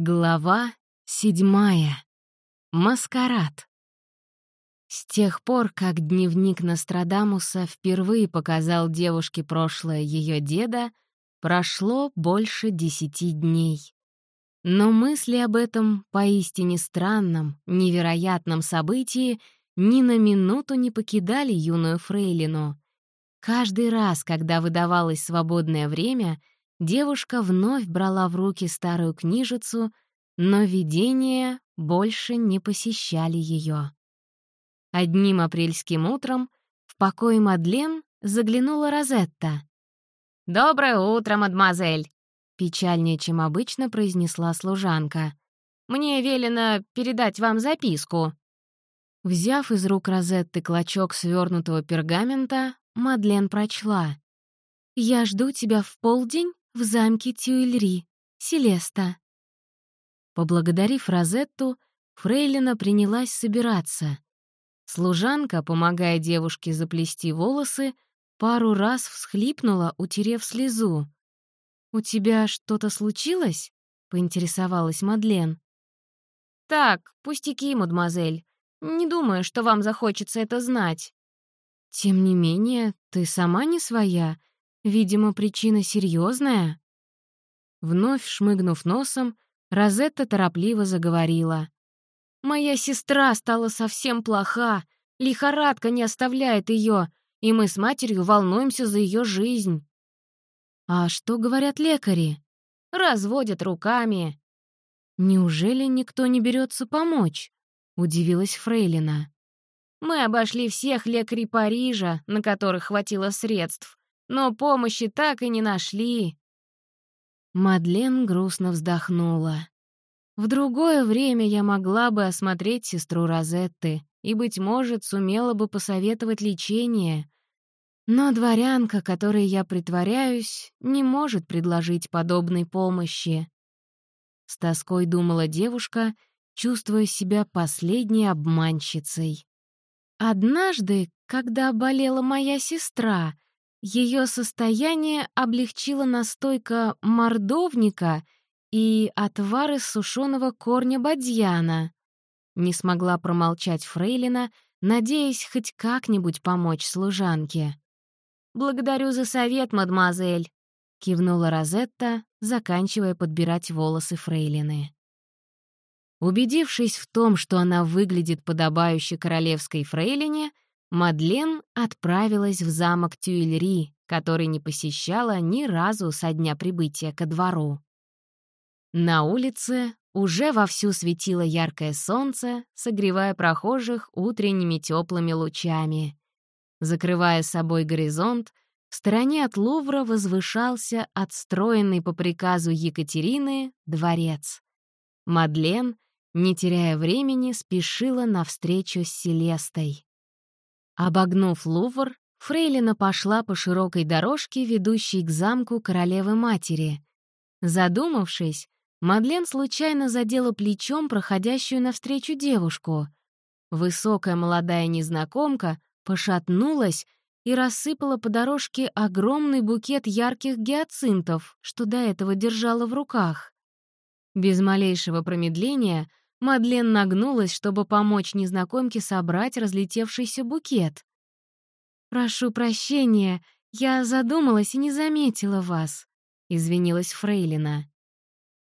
Глава седьмая. Маскарад. С тех пор, как дневник Нострадамуса впервые показал девушке прошлое ее деда, прошло больше десяти дней. Но мысли об этом поистине странном, невероятном событии ни на минуту не покидали юную фрейлину. Каждый раз, когда выдавалось свободное время — девушка вновь брала в руки старую книжицу, но видения больше не посещали ее. Одним апрельским утром в покой Мадлен заглянула Розетта. «Доброе утро, мадемуазель!» — печальнее, чем обычно произнесла служанка. «Мне велено передать вам записку». Взяв из рук Розетты клочок свернутого пергамента, Мадлен прочла. «Я жду тебя в полдень в замке Тюильри, Селеста». Поблагодарив Розетту, Фрейлина принялась собираться. Служанка, помогая девушке заплести волосы, пару раз всхлипнула, утерев слезу. «У тебя что-то случилось?» — поинтересовалась Мадлен. «Так, пустяки, мадемуазель. Не думаю, что вам захочется это знать». «Тем не менее, ты сама не своя Видимо, причина серьезная. Вновь шмыгнув носом, Розетта торопливо заговорила. «Моя сестра стала совсем плоха, лихорадка не оставляет ее, и мы с матерью волнуемся за ее жизнь». «А что говорят лекари?» «Разводят руками». «Неужели никто не берется помочь?» — удивилась Фрейлина. «Мы обошли всех лекарей Парижа, на которых хватило средств но помощи так и не нашли». Мадлен грустно вздохнула. В другое время я могла бы осмотреть сестру Розетты и, быть может, сумела бы посоветовать лечение. Но дворянка, которой я притворяюсь, не может предложить подобной помощи. С тоской думала девушка, чувствуя себя последней обманщицей. Однажды, когда болела моя сестра, ее состояние облегчила настойка мордовника и отвар из сушеного корня бадьяна. Не смогла промолчать Фрейлина, надеясь хоть как-нибудь помочь служанке. «Благодарю за совет, мадемуазель», — кивнула Розетта, заканчивая подбирать волосы Фрейлины. Убедившись в том, что она выглядит подобающе королевской фрейлине, Мадлен отправилась в замок Тюильри, который не посещала ни разу со дня прибытия ко двору. На улице уже вовсю светило яркое солнце, согревая прохожих утренними теплыми лучами. Закрывая собой горизонт, в стороне от Лувра возвышался отстроенный по приказу Екатерины дворец. Мадлен, не теряя времени, спешила навстречу с Селестой. Обогнув Лувр, Фрейлина пошла по широкой дорожке, ведущей к замку королевы-матери. Задумавшись, Мадлен случайно задела плечом проходящую навстречу девушку. Высокая молодая незнакомка пошатнулась и рассыпала по дорожке огромный букет ярких гиацинтов, что до этого держала в руках. Без малейшего промедления Мадлен нагнулась, чтобы помочь незнакомке собрать разлетевшийся букет. «Прошу прощения, я задумалась и не заметила вас», — извинилась Фрейлина.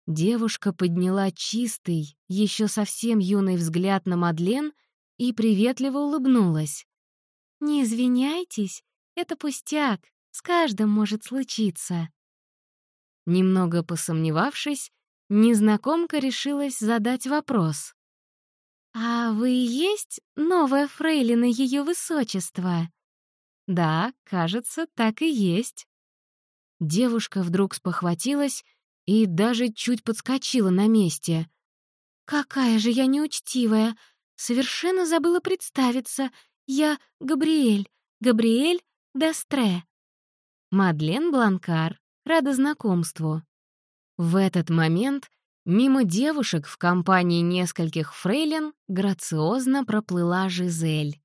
Девушка подняла чистый, еще совсем юный взгляд на Мадлен и приветливо улыбнулась. «Не извиняйтесь, это пустяк, с каждым может случиться». Немного посомневавшись, Незнакомка решилась задать вопрос. «А вы есть новая фрейлина Ее Высочества?» «Да, кажется, так и есть». Девушка вдруг спохватилась и даже чуть подскочила на месте. «Какая же я неучтивая! Совершенно забыла представиться. Я Габриэль, Габриэль Дастре». «Мадлен Бланкар, рада знакомству», в этот момент мимо девушек в компании нескольких фрейлин грациозно проплыла Жизель.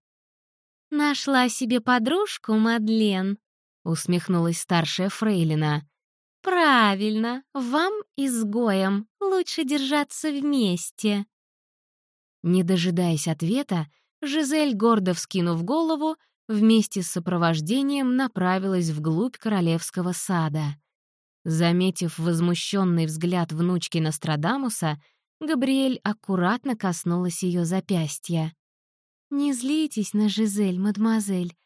«Нашла себе подружку, Мадлен», — усмехнулась старшая фрейлина. «Правильно, вам, изгоям, лучше держаться вместе». Не дожидаясь ответа, Жизель, гордо вскинув голову, вместе с сопровождением направилась вглубь королевского сада. Заметив возмущенный взгляд внучки Нострадамуса, Габриэль аккуратно коснулась ее запястья. «Не злитесь на Жизель, мадемуазель.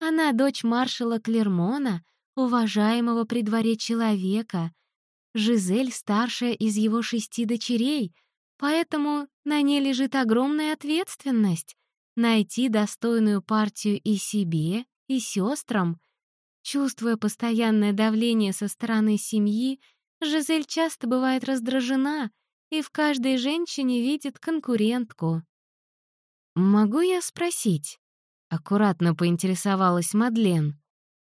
Она дочь маршала Клермона, уважаемого при дворе человека. Жизель старшая из его шести дочерей, поэтому на ней лежит огромная ответственность — найти достойную партию и себе, и сестрам. Чувствуя постоянное давление со стороны семьи, Жизель часто бывает раздражена и в каждой женщине видит конкурентку. «Могу я спросить?» — аккуратно поинтересовалась Мадлен.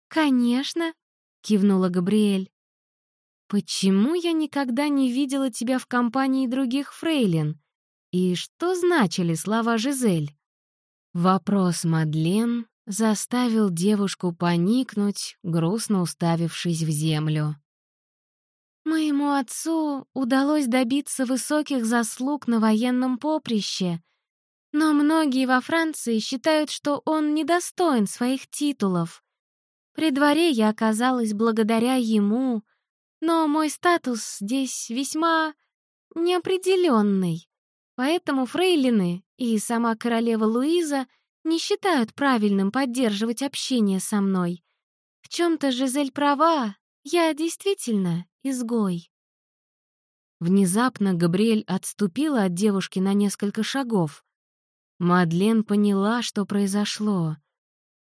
«Конечно», — кивнула Габриэль. «Почему я никогда не видела тебя в компании других фрейлин? И что значили слова Жизель?» Вопрос Мадлен заставил девушку поникнуть, грустно уставившись в землю. «Моему отцу удалось добиться высоких заслуг на военном поприще», но многие во Франции считают, что он недостоин своих титулов. При дворе я оказалась благодаря ему, но мой статус здесь весьма неопределенный. Поэтому фрейлины и сама королева Луиза не считают правильным поддерживать общение со мной. В чем-то Жизель права, я действительно изгой. Внезапно Габриэль отступила от девушки на несколько шагов. Мадлен поняла, что произошло.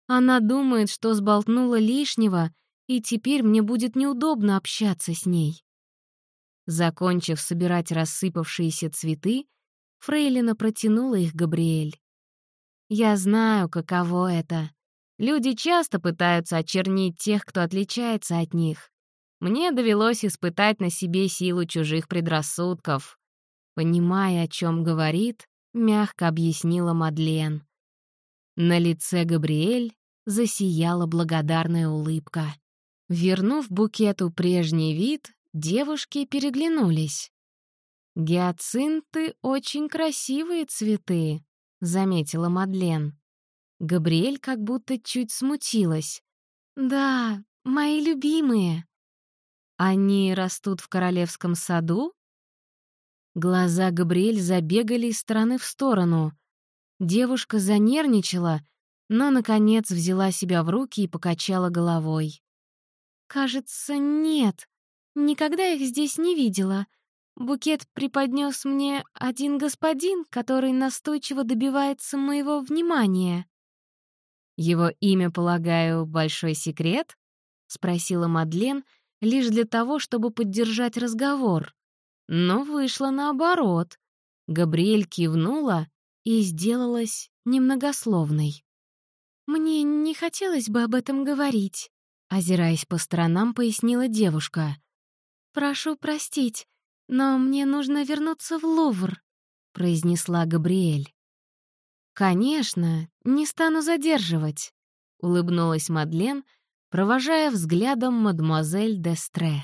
Она думает, что сболтнула лишнего, и теперь мне будет неудобно общаться с ней. Закончив собирать рассыпавшиеся цветы, Фрейлина протянула их Габриэль. «Я знаю, каково это. Люди часто пытаются очернить тех, кто отличается от них. Мне довелось испытать на себе силу чужих предрассудков. Понимая, о чем говорит, — мягко объяснила Мадлен. На лице Габриэль засияла благодарная улыбка. Вернув букету прежний вид, девушки переглянулись. «Гиацинты — очень красивые цветы», — заметила Мадлен. Габриэль как будто чуть смутилась. «Да, мои любимые». «Они растут в королевском саду?» Глаза Габриэль забегали из стороны в сторону. Девушка занервничала, но, наконец, взяла себя в руки и покачала головой. «Кажется, нет. Никогда их здесь не видела. Букет преподнес мне один господин, который настойчиво добивается моего внимания». «Его имя, полагаю, большой секрет?» — спросила Мадлен, лишь для того, чтобы поддержать разговор. Но вышло наоборот. Габриэль кивнула и сделалась немногословной. «Мне не хотелось бы об этом говорить», — озираясь по сторонам, пояснила девушка. «Прошу простить, но мне нужно вернуться в Лувр», — произнесла Габриэль. «Конечно, не стану задерживать», — улыбнулась Мадлен, провожая взглядом мадемуазель Дестре.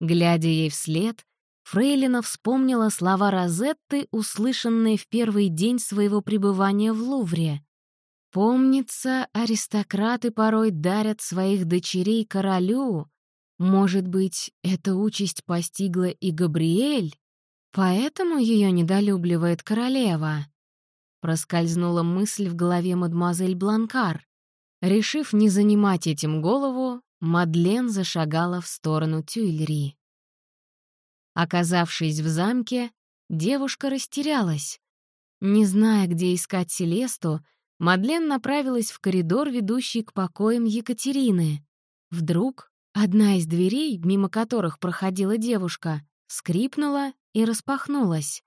Глядя ей вслед, Фрейлина вспомнила слова Розетты, услышанные в первый день своего пребывания в Лувре. «Помнится, аристократы порой дарят своих дочерей королю. Может быть, эта участь постигла и Габриэль? Поэтому ее недолюбливает королева?» Проскользнула мысль в голове мадемуазель Бланкар. Решив не занимать этим голову, Мадлен зашагала в сторону Тюильри. Оказавшись в замке, девушка растерялась. Не зная, где искать Селесту, Мадлен направилась в коридор, ведущий к покоям Екатерины. Вдруг одна из дверей, мимо которых проходила девушка, скрипнула и распахнулась.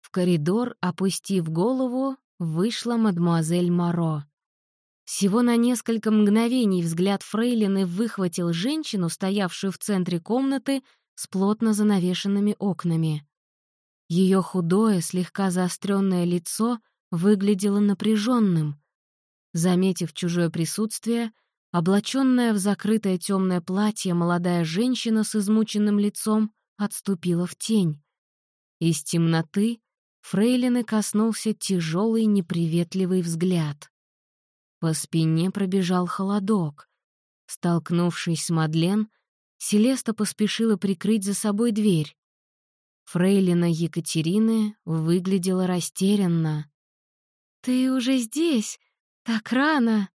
В коридор, опустив голову, вышла мадмуазель Моро. Всего на несколько мгновений взгляд Фрейлины выхватил женщину, стоявшую в центре комнаты, с плотно занавешенными окнами. Ее худое, слегка заостренное лицо выглядело напряженным. Заметив чужое присутствие, Облаченная в закрытое темное платье молодая женщина с измученным лицом отступила в тень. Из темноты Фрейлины коснулся тяжелый неприветливый взгляд. По спине пробежал холодок. Столкнувшись с Мадлен, Селеста поспешила прикрыть за собой дверь. Фрейлина Екатерины выглядела растерянно. «Ты уже здесь? Так рано!»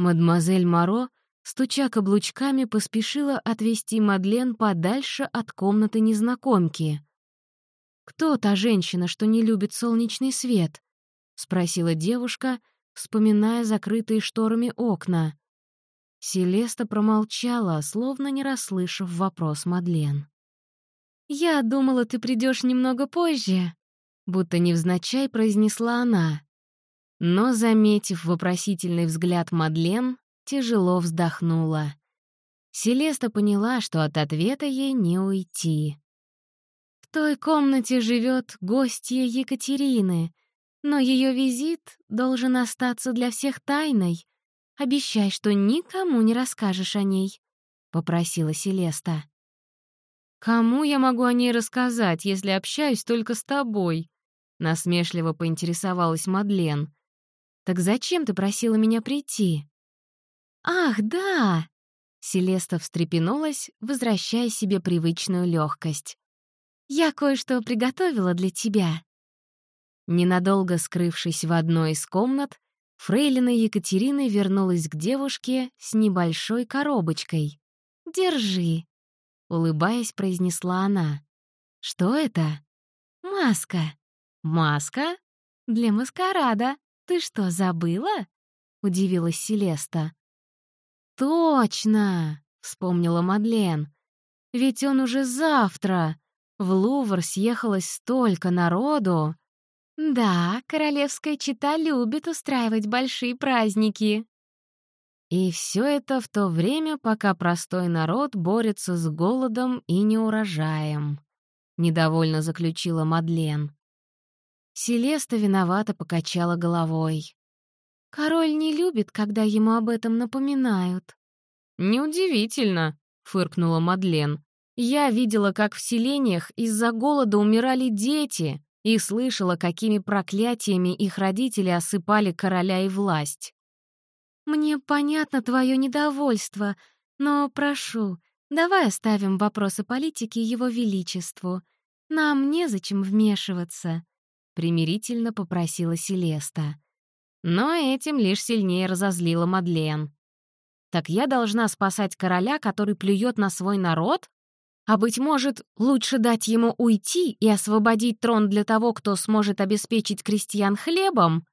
Мадемуазель Моро, стуча каблучками, поспешила отвести Мадлен подальше от комнаты незнакомки. «Кто та женщина, что не любит солнечный свет?» — спросила девушка, вспоминая закрытые шторами окна. Селеста промолчала, словно не расслышав вопрос Мадлен. «Я думала, ты придешь немного позже», — будто невзначай произнесла она. Но, заметив вопросительный взгляд Мадлен, тяжело вздохнула. Селеста поняла, что от ответа ей не уйти той комнате живет гостья Екатерины, но ее визит должен остаться для всех тайной. Обещай, что никому не расскажешь о ней», — попросила Селеста. «Кому я могу о ней рассказать, если общаюсь только с тобой?» — насмешливо поинтересовалась Мадлен. «Так зачем ты просила меня прийти?» «Ах, да!» Селеста встрепенулась, возвращая себе привычную легкость. Я кое-что приготовила для тебя». Ненадолго скрывшись в одной из комнат, фрейлина Екатерина вернулась к девушке с небольшой коробочкой. «Держи», — улыбаясь, произнесла она. «Что это?» «Маска». «Маска? Для маскарада. Ты что, забыла?» — удивилась Селеста. «Точно!» — вспомнила Мадлен. «Ведь он уже завтра. В Лувр съехалось столько народу. Да, королевская чита любит устраивать большие праздники. И все это в то время, пока простой народ борется с голодом и неурожаем. Недовольно заключила Мадлен. Селеста виновато покачала головой. Король не любит, когда ему об этом напоминают. «Неудивительно», — фыркнула Мадлен. Я видела, как в селениях из-за голода умирали дети, и слышала, какими проклятиями их родители осыпали короля и власть. «Мне понятно твое недовольство, но прошу, давай оставим вопросы политики его величеству. Нам незачем вмешиваться», — примирительно попросила Селеста. Но этим лишь сильнее разозлила Мадлен. «Так я должна спасать короля, который плюет на свой народ?» А быть может, лучше дать ему уйти и освободить трон для того, кто сможет обеспечить крестьян хлебом?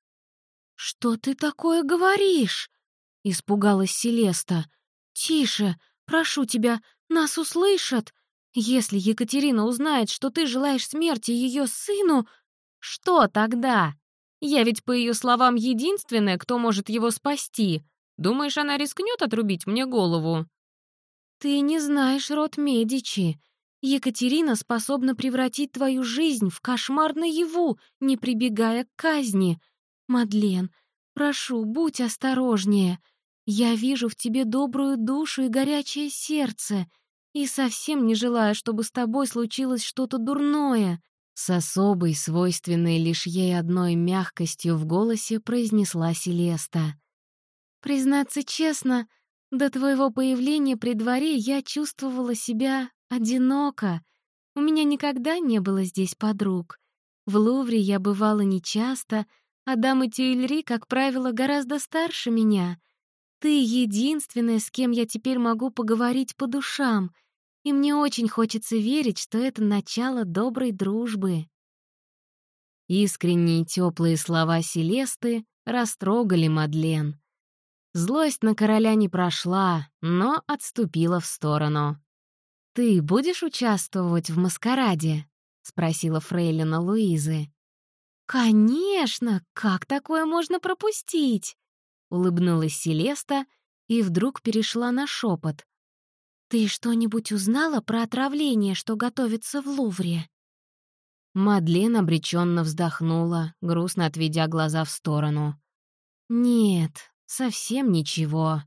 «Что ты такое говоришь?» — испугалась Селеста. «Тише, прошу тебя, нас услышат. Если Екатерина узнает, что ты желаешь смерти ее сыну...» «Что тогда? Я ведь, по ее словам, единственная, кто может его спасти. Думаешь, она рискнет отрубить мне голову?» «Ты не знаешь род Медичи. Екатерина способна превратить твою жизнь в кошмар наяву, не прибегая к казни. Мадлен, прошу, будь осторожнее. Я вижу в тебе добрую душу и горячее сердце, и совсем не желаю, чтобы с тобой случилось что-то дурное». С особой, свойственной лишь ей одной мягкостью в голосе произнесла Селеста. «Признаться честно, до твоего появления при дворе я чувствовала себя одиноко. У меня никогда не было здесь подруг. В Лувре я бывала нечасто, а дамы Тюильри, как правило, гораздо старше меня. Ты единственная, с кем я теперь могу поговорить по душам, и мне очень хочется верить, что это начало доброй дружбы. Искренние теплые слова Селесты растрогали Мадлен. Злость на короля не прошла, но отступила в сторону. «Ты будешь участвовать в маскараде?» — спросила фрейлина Луизы. «Конечно! Как такое можно пропустить?» — улыбнулась Селеста и вдруг перешла на шепот. «Ты что-нибудь узнала про отравление, что готовится в Лувре?» Мадлен обреченно вздохнула, грустно отведя глаза в сторону. «Нет, «Совсем ничего»,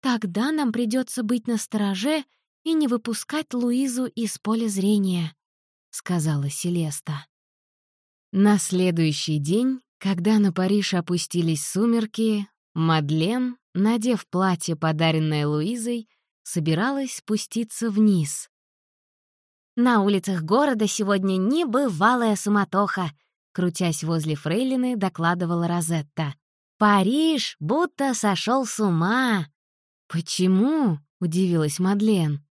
Тогда нам придется быть настороже и не выпускать Луизу из поля зрения», — сказала Селеста. На следующий день, когда на Париж опустились сумерки, Мадлен, надев платье, подаренное Луизой, собиралась спуститься вниз. «На улицах города сегодня небывалая суматоха», крутясь возле фрейлины, докладывала Розетта. «Париж будто сошел с ума!» «Почему?» — удивилась Мадлен.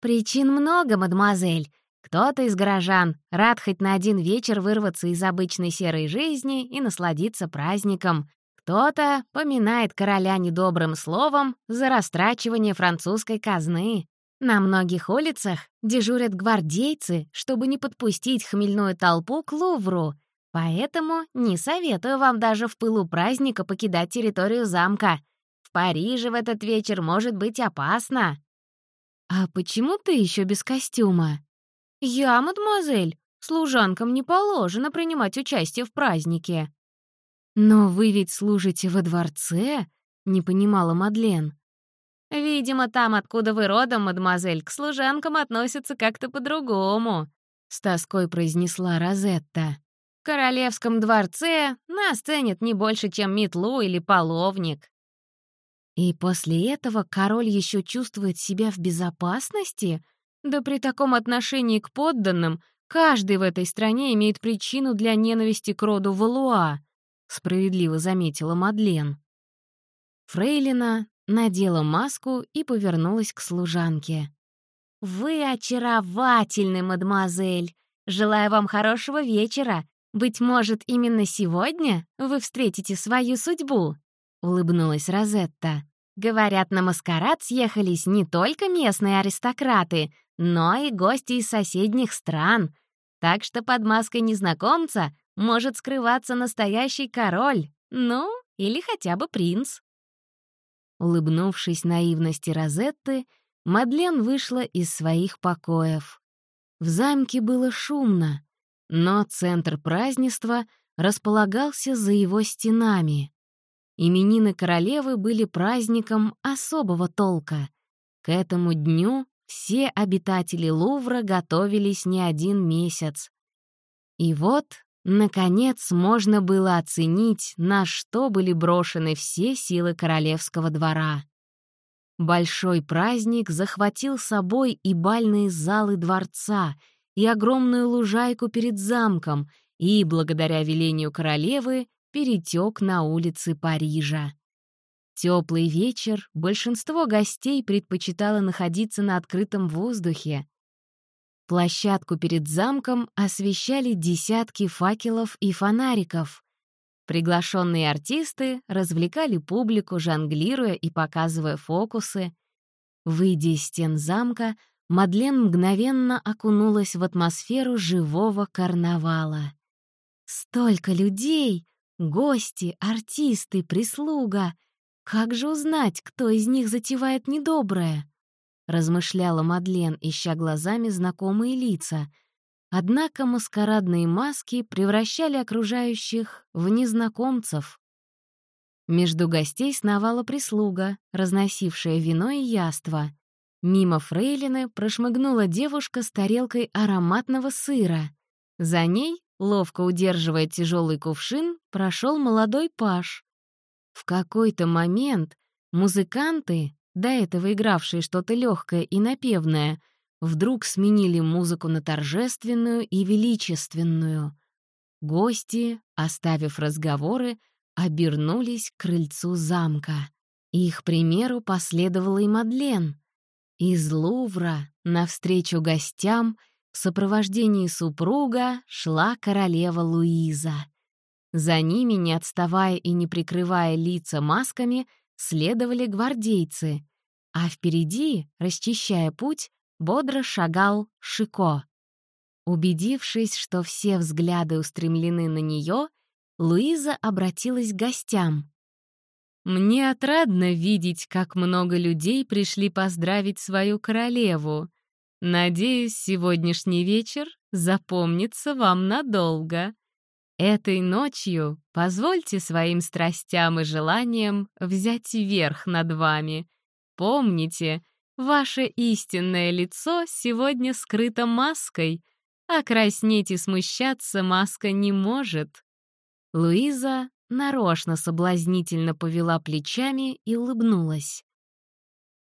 «Причин много, мадемуазель. Кто-то из горожан рад хоть на один вечер вырваться из обычной серой жизни и насладиться праздником. Кто-то поминает короля недобрым словом за растрачивание французской казны. На многих улицах дежурят гвардейцы, чтобы не подпустить хмельную толпу к Лувру. Поэтому не советую вам даже в пылу праздника покидать территорию замка. В Париже в этот вечер может быть опасно. «А почему ты еще без костюма?» «Я, мадемуазель, служанкам не положено принимать участие в празднике». «Но вы ведь служите во дворце?» — не понимала Мадлен. «Видимо, там, откуда вы родом, мадемуазель, к служанкам относятся как-то по-другому», — с тоской произнесла Розетта. «В королевском дворце нас ценят не больше, чем метлу или половник». «И после этого король еще чувствует себя в безопасности?» Да при таком отношении к подданным каждый в этой стране имеет причину для ненависти к роду Валуа, справедливо заметила Мадлен. Фрейлина надела маску и повернулась к служанке. «Вы очаровательны, мадемуазель! Желаю вам хорошего вечера. Быть может, именно сегодня вы встретите свою судьбу?» — улыбнулась Розетта. «Говорят, на маскарад съехались не только местные аристократы, но и гости из соседних стран. Так что под маской незнакомца может скрываться настоящий король, ну, или хотя бы принц. Улыбнувшись наивности Розетты, Мадлен вышла из своих покоев. В замке было шумно, но центр празднества располагался за его стенами. Именины королевы были праздником особого толка. К этому дню все обитатели Лувра готовились не один месяц. И вот, наконец, можно было оценить, на что были брошены все силы королевского двора. Большой праздник захватил собой и бальные залы дворца, и огромную лужайку перед замком, и, благодаря велению королевы, перетек на улицы Парижа. Теплый вечер, большинство гостей предпочитало находиться на открытом воздухе. Площадку перед замком освещали десятки факелов и фонариков. Приглашенные артисты развлекали публику, жонглируя и показывая фокусы. Выйдя из стен замка, Мадлен мгновенно окунулась в атмосферу живого карнавала. Столько людей! Гости, артисты, прислуга — «Как же узнать, кто из них затевает недоброе?» — размышляла Мадлен, ища глазами знакомые лица. Однако маскарадные маски превращали окружающих в незнакомцев. Между гостей сновала прислуга, разносившая вино и яство. Мимо фрейлины прошмыгнула девушка с тарелкой ароматного сыра. За ней, ловко удерживая тяжелый кувшин, прошел молодой паш. В какой-то момент музыканты, до этого игравшие что-то легкое и напевное, вдруг сменили музыку на торжественную и величественную. Гости, оставив разговоры, обернулись к крыльцу замка. Их примеру последовала и Мадлен. Из Лувра навстречу гостям в сопровождении супруга шла королева Луиза. За ними, не отставая и не прикрывая лица масками, следовали гвардейцы, а впереди, расчищая путь, бодро шагал Шико. Убедившись, что все взгляды устремлены на нее, Луиза обратилась к гостям. «Мне отрадно видеть, как много людей пришли поздравить свою королеву. Надеюсь, сегодняшний вечер запомнится вам надолго». Этой ночью позвольте своим страстям и желаниям взять верх над вами. помните, ваше истинное лицо сегодня скрыто маской, а краснеть и смущаться маска не может». Луиза нарочно соблазнительно повела плечами и улыбнулась.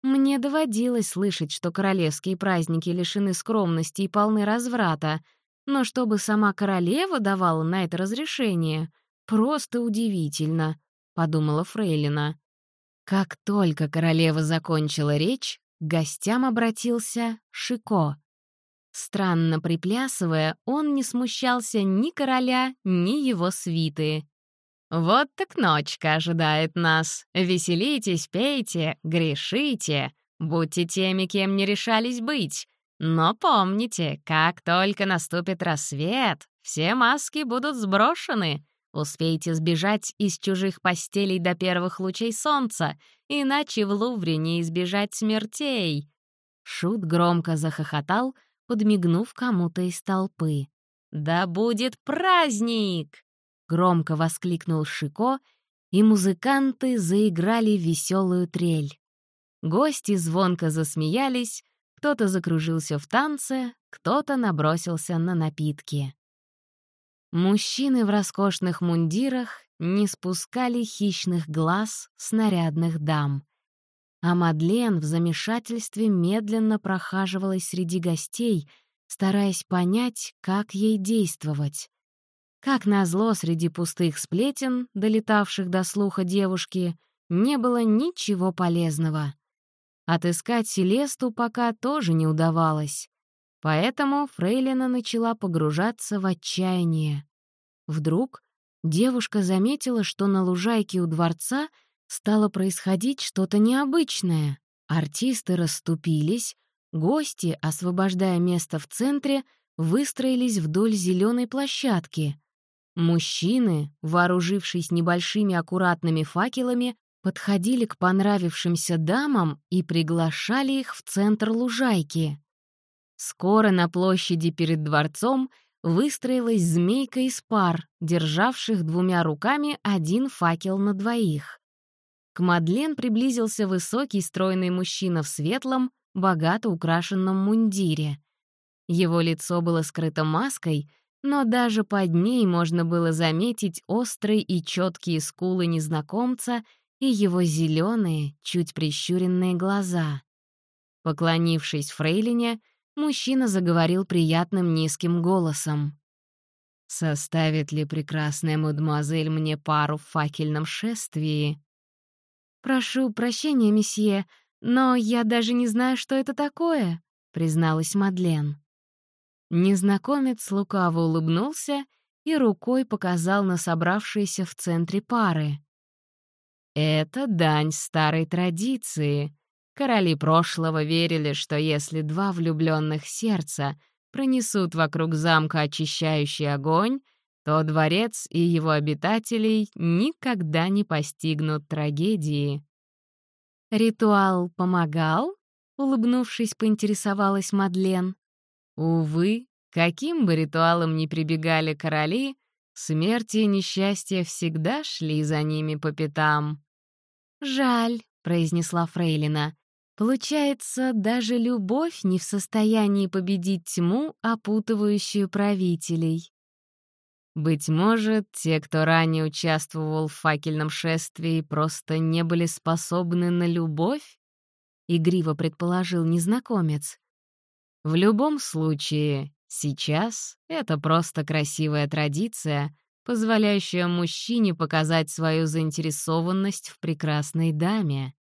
Мне доводилось слышать, что королевские праздники лишены скромности и полны разврата, но чтобы сама королева давала на это разрешение, просто удивительно, — подумала Фрейлина. Как только королева закончила речь, к гостям обратился Шико. Странно приплясывая, он не смущался ни короля, ни его свиты. «Вот так ночка ожидает нас. Веселитесь, пейте, грешите, будьте теми, кем не решались быть. Но помните, как только наступит рассвет, все маски будут сброшены. Успейте сбежать из чужих постелей до первых лучей солнца, иначе в Лувре не избежать смертей». Шут громко захохотал, подмигнув кому-то из толпы. «Да будет праздник!» — громко воскликнул Шико, и музыканты заиграли веселую трель. Гости звонко засмеялись, кто-то закружился в танце, кто-то набросился на напитки. Мужчины в роскошных мундирах не спускали хищных глаз с нарядных дам. А Мадлен в замешательстве медленно прохаживалась среди гостей, стараясь понять, как ей действовать. Как назло, среди пустых сплетен, долетавших до слуха девушки, не было ничего полезного. Отыскать Селесту пока тоже не удавалось. Поэтому Фрейлина начала погружаться в отчаяние. Вдруг девушка заметила, что на лужайке у дворца стало происходить что-то необычное. Артисты расступились, гости, освобождая место в центре, выстроились вдоль зеленой площадки. Мужчины, вооружившись небольшими аккуратными факелами, подходили к понравившимся дамам и приглашали их в центр лужайки. Скоро на площади перед дворцом выстроилась змейка из пар, державших двумя руками один факел на двоих. К Мадлен приблизился высокий стройный мужчина в светлом, богато украшенном мундире. Его лицо было скрыто маской — но даже под ней можно было заметить острые и четкие скулы незнакомца и его зеленые, чуть прищуренные глаза. Поклонившись фрейлине, мужчина заговорил приятным низким голосом. «Составит ли прекрасная мадемуазель мне пару в факельном шествии?» «Прошу прощения, месье, но я даже не знаю, что это такое», — призналась Мадлен. Незнакомец лукаво улыбнулся и рукой показал на собравшиеся в центре пары. «Это дань старой традиции. Короли прошлого верили, что если два влюбленных сердца пронесут вокруг замка очищающий огонь, то дворец и его обитателей никогда не постигнут трагедии». «Ритуал помогал?» — улыбнувшись, поинтересовалась Мадлен. Увы, каким бы ритуалом ни прибегали короли, смерти и несчастья всегда шли за ними по пятам. «Жаль», — произнесла Фрейлина. «Получается, даже любовь не в состоянии победить тьму, опутывающую правителей». Быть может, те, кто ранее участвовал в факельном шествии, просто не были способны на любовь? Игриво предположил незнакомец. В любом случае, сейчас это просто красивая традиция, позволяющая мужчине показать свою заинтересованность в прекрасной даме.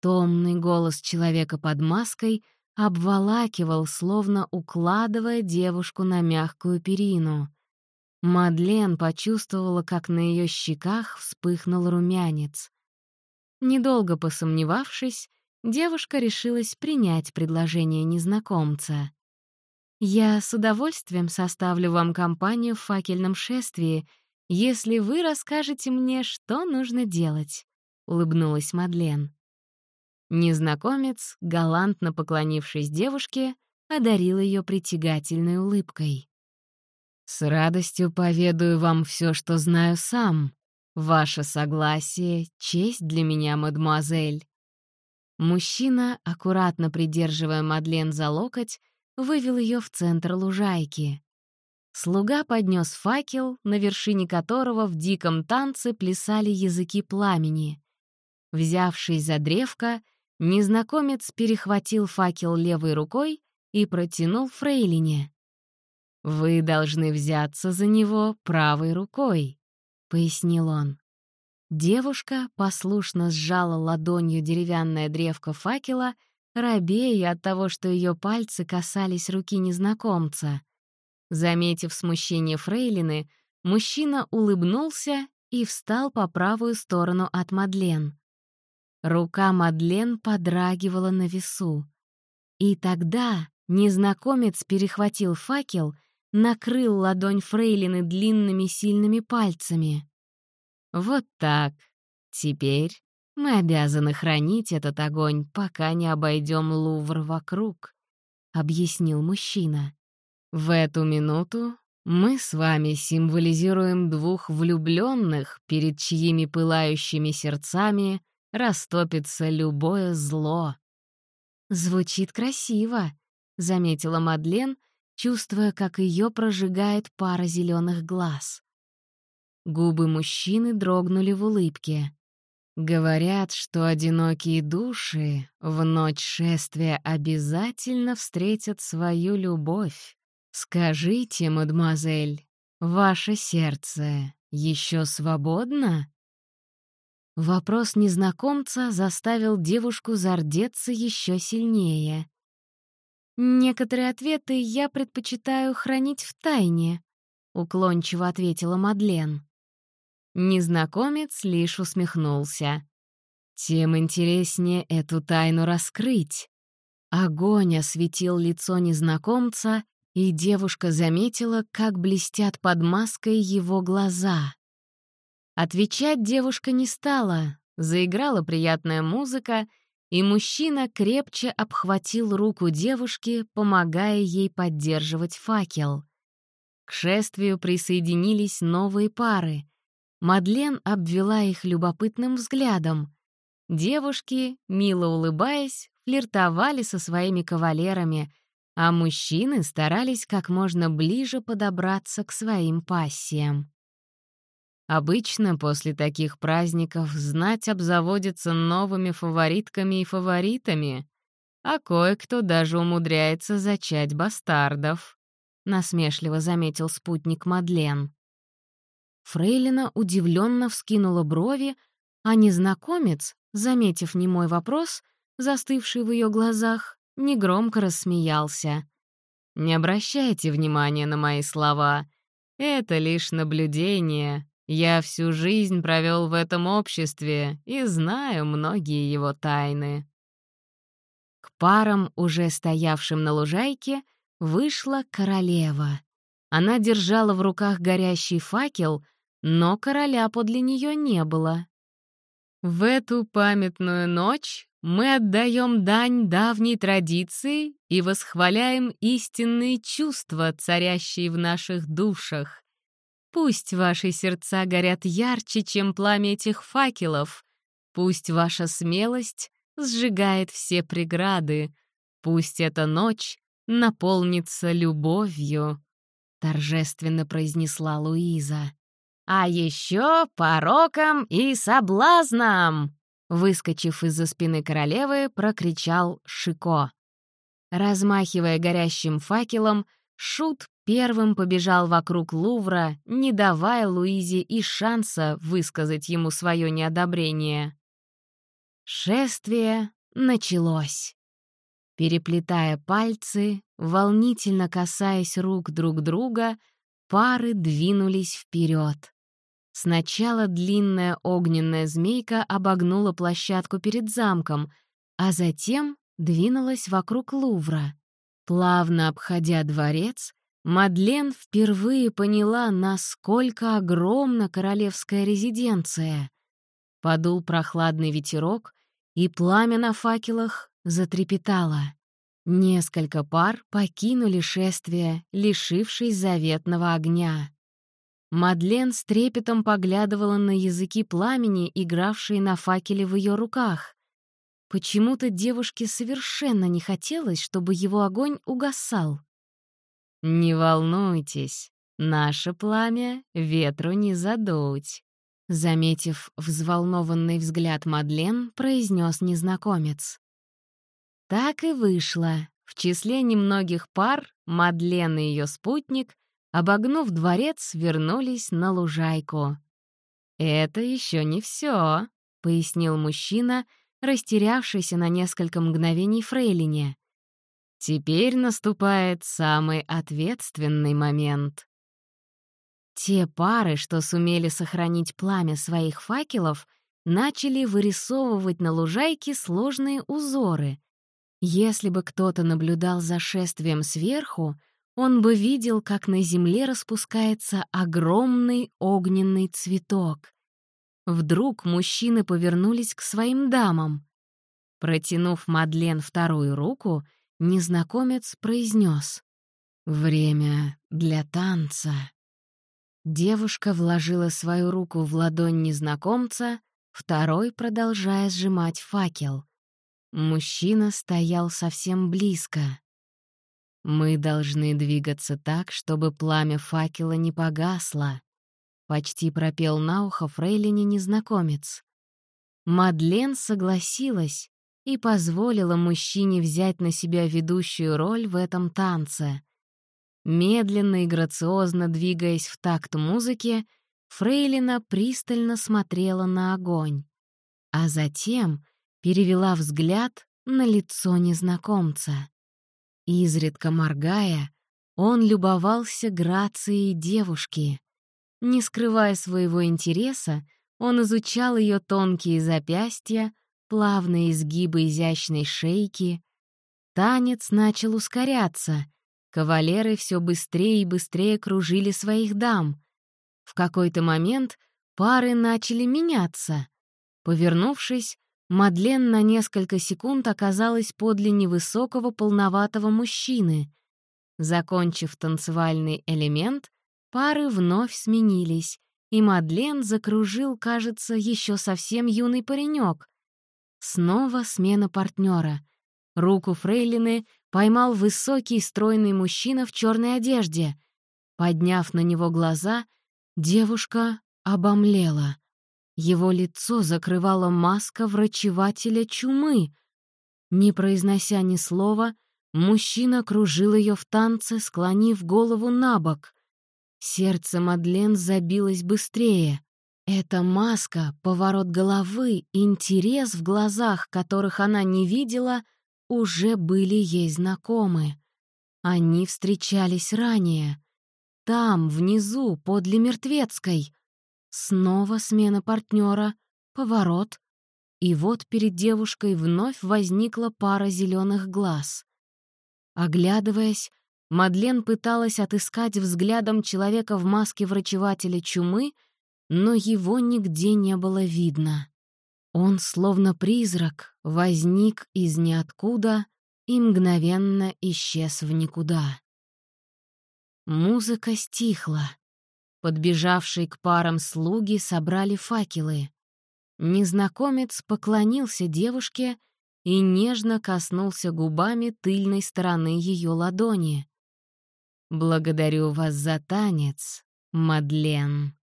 Томный голос человека под маской обволакивал, словно укладывая девушку на мягкую перину. Мадлен почувствовала, как на ее щеках вспыхнул румянец. Недолго посомневавшись, девушка решилась принять предложение незнакомца. «Я с удовольствием составлю вам компанию в факельном шествии, если вы расскажете мне, что нужно делать», — улыбнулась Мадлен. Незнакомец, галантно поклонившись девушке, одарил ее притягательной улыбкой. «С радостью поведаю вам все, что знаю сам. Ваше согласие — честь для меня, мадемуазель. Мужчина, аккуратно придерживая Мадлен за локоть, вывел ее в центр лужайки. Слуга поднес факел, на вершине которого в диком танце плясали языки пламени. Взявшись за древко, незнакомец перехватил факел левой рукой и протянул фрейлине. «Вы должны взяться за него правой рукой», — пояснил он. Девушка послушно сжала ладонью деревянное древко факела, робея от того, что ее пальцы касались руки незнакомца. Заметив смущение фрейлины, мужчина улыбнулся и встал по правую сторону от Мадлен. Рука Мадлен подрагивала на весу. И тогда незнакомец перехватил факел, накрыл ладонь фрейлины длинными сильными пальцами. «Вот так. Теперь мы обязаны хранить этот огонь, пока не обойдем Лувр вокруг», — объяснил мужчина. «В эту минуту мы с вами символизируем двух влюбленных, перед чьими пылающими сердцами растопится любое зло». «Звучит красиво», — заметила Мадлен, чувствуя, как ее прожигает пара зеленых глаз. Губы мужчины дрогнули в улыбке. Говорят, что одинокие души в ночь шествия обязательно встретят свою любовь. Скажите, мадемуазель, ваше сердце еще свободно? Вопрос незнакомца заставил девушку зардеться еще сильнее. «Некоторые ответы я предпочитаю хранить в тайне», — уклончиво ответила Мадлен. Незнакомец лишь усмехнулся. Тем интереснее эту тайну раскрыть. Огонь осветил лицо незнакомца, и девушка заметила, как блестят под маской его глаза. Отвечать девушка не стала, заиграла приятная музыка, и мужчина крепче обхватил руку девушки, помогая ей поддерживать факел. К шествию присоединились новые пары — Мадлен обвела их любопытным взглядом. Девушки, мило улыбаясь, флиртовали со своими кавалерами, а мужчины старались как можно ближе подобраться к своим пассиям. Обычно после таких праздников знать обзаводится новыми фаворитками и фаворитами, а кое-кто даже умудряется зачать бастардов, — насмешливо заметил спутник Мадлен. Фрейлина удивленно вскинула брови, а незнакомец, заметив немой вопрос, застывший в ее глазах, негромко рассмеялся. «Не обращайте внимания на мои слова. Это лишь наблюдение. Я всю жизнь провел в этом обществе и знаю многие его тайны». К парам, уже стоявшим на лужайке, вышла королева. Она держала в руках горящий факел — но короля подле нее не было. В эту памятную ночь мы отдаем дань давней традиции и восхваляем истинные чувства, царящие в наших душах. Пусть ваши сердца горят ярче, чем пламя этих факелов. Пусть ваша смелость сжигает все преграды. Пусть эта ночь наполнится любовью», — торжественно произнесла Луиза а еще пороком и соблазном!» Выскочив из-за спины королевы, прокричал Шико. Размахивая горящим факелом, Шут первым побежал вокруг Лувра, не давая Луизе и шанса высказать ему свое неодобрение. Шествие началось. Переплетая пальцы, волнительно касаясь рук друг друга, пары двинулись вперед. Сначала длинная огненная змейка обогнула площадку перед замком, а затем двинулась вокруг Лувра. Плавно обходя дворец, Мадлен впервые поняла, насколько огромна королевская резиденция. Подул прохладный ветерок, и пламя на факелах затрепетало. Несколько пар покинули шествие, лишившись заветного огня. Мадлен с трепетом поглядывала на языки пламени, игравшие на факеле в ее руках. Почему-то девушке совершенно не хотелось, чтобы его огонь угасал. «Не волнуйтесь, наше пламя ветру не задуть», заметив взволнованный взгляд Мадлен, произнес незнакомец. Так и вышло. В числе немногих пар Мадлен и ее спутник, обогнув дворец, вернулись на лужайку. «Это еще не все», — пояснил мужчина, растерявшийся на несколько мгновений фрейлине. «Теперь наступает самый ответственный момент». Те пары, что сумели сохранить пламя своих факелов, начали вырисовывать на лужайке сложные узоры. Если бы кто-то наблюдал за шествием сверху, он бы видел, как на земле распускается огромный огненный цветок. Вдруг мужчины повернулись к своим дамам. Протянув Мадлен вторую руку, незнакомец произнес «Время для танца». Девушка вложила свою руку в ладонь незнакомца, второй продолжая сжимать факел. Мужчина стоял совсем близко. «Мы должны двигаться так, чтобы пламя факела не погасло», — почти пропел на ухо фрейлине незнакомец. Мадлен согласилась и позволила мужчине взять на себя ведущую роль в этом танце. Медленно и грациозно двигаясь в такт музыки, Фрейлина пристально смотрела на огонь, а затем перевела взгляд на лицо незнакомца. Изредка моргая, он любовался грацией девушки. Не скрывая своего интереса, он изучал ее тонкие запястья, плавные изгибы изящной шейки. Танец начал ускоряться. Кавалеры все быстрее и быстрее кружили своих дам. В какой-то момент пары начали меняться. Повернувшись, Мадлен на несколько секунд оказалась подле невысокого полноватого мужчины. Закончив танцевальный элемент, пары вновь сменились, и Мадлен закружил, кажется, еще совсем юный паренек. Снова смена партнера. Руку Фрейлины поймал высокий стройный мужчина в черной одежде. Подняв на него глаза, девушка обомлела — его лицо закрывала маска врачевателя чумы. Не произнося ни слова, мужчина кружил ее в танце, склонив голову на бок. Сердце Мадлен забилось быстрее. Эта маска, поворот головы, интерес в глазах, которых она не видела, уже были ей знакомы. Они встречались ранее. Там, внизу, подле Мертвецкой. Снова смена партнера, поворот. И вот перед девушкой вновь возникла пара зеленых глаз. Оглядываясь, Мадлен пыталась отыскать взглядом человека в маске врачевателя чумы, но его нигде не было видно. Он, словно призрак, возник из ниоткуда и мгновенно исчез в никуда. Музыка стихла. Подбежавшие к парам слуги собрали факелы. Незнакомец поклонился девушке и нежно коснулся губами тыльной стороны ее ладони. «Благодарю вас за танец, Мадлен»,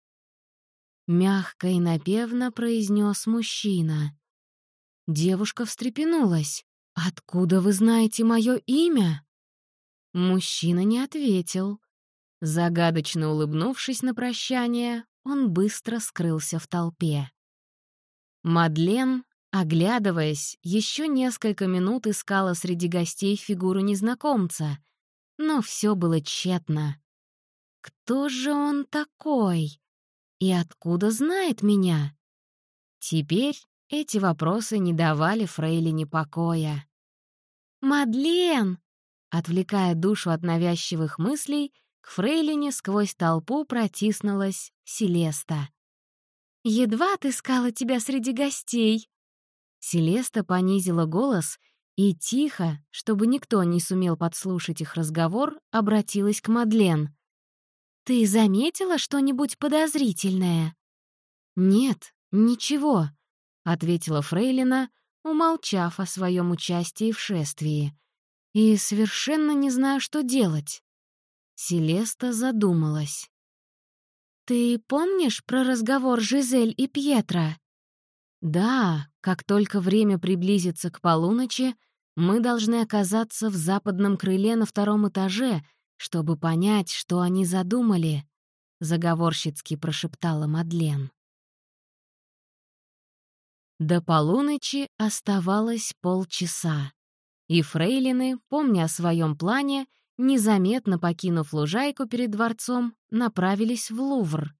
— мягко и напевно произнес мужчина. Девушка встрепенулась. «Откуда вы знаете мое имя?» Мужчина не ответил. Загадочно улыбнувшись на прощание, он быстро скрылся в толпе. Мадлен, оглядываясь, еще несколько минут искала среди гостей фигуру незнакомца, но все было тщетно. Кто же он такой? И откуда знает меня? Теперь эти вопросы не давали Фрейлине покоя. «Мадлен!» Отвлекая душу от навязчивых мыслей, к фрейлине сквозь толпу протиснулась Селеста. «Едва отыскала тебя среди гостей!» Селеста понизила голос и тихо, чтобы никто не сумел подслушать их разговор, обратилась к Мадлен. «Ты заметила что-нибудь подозрительное?» «Нет, ничего», — ответила Фрейлина, умолчав о своем участии в шествии. И совершенно не знаю, что делать. Селеста задумалась. «Ты помнишь про разговор Жизель и Пьетро?» «Да, как только время приблизится к полуночи, мы должны оказаться в западном крыле на втором этаже, чтобы понять, что они задумали», — заговорщицки прошептала Мадлен. До полуночи оставалось полчаса, и фрейлины, помня о своем плане, незаметно покинув лужайку перед дворцом, направились в Лувр.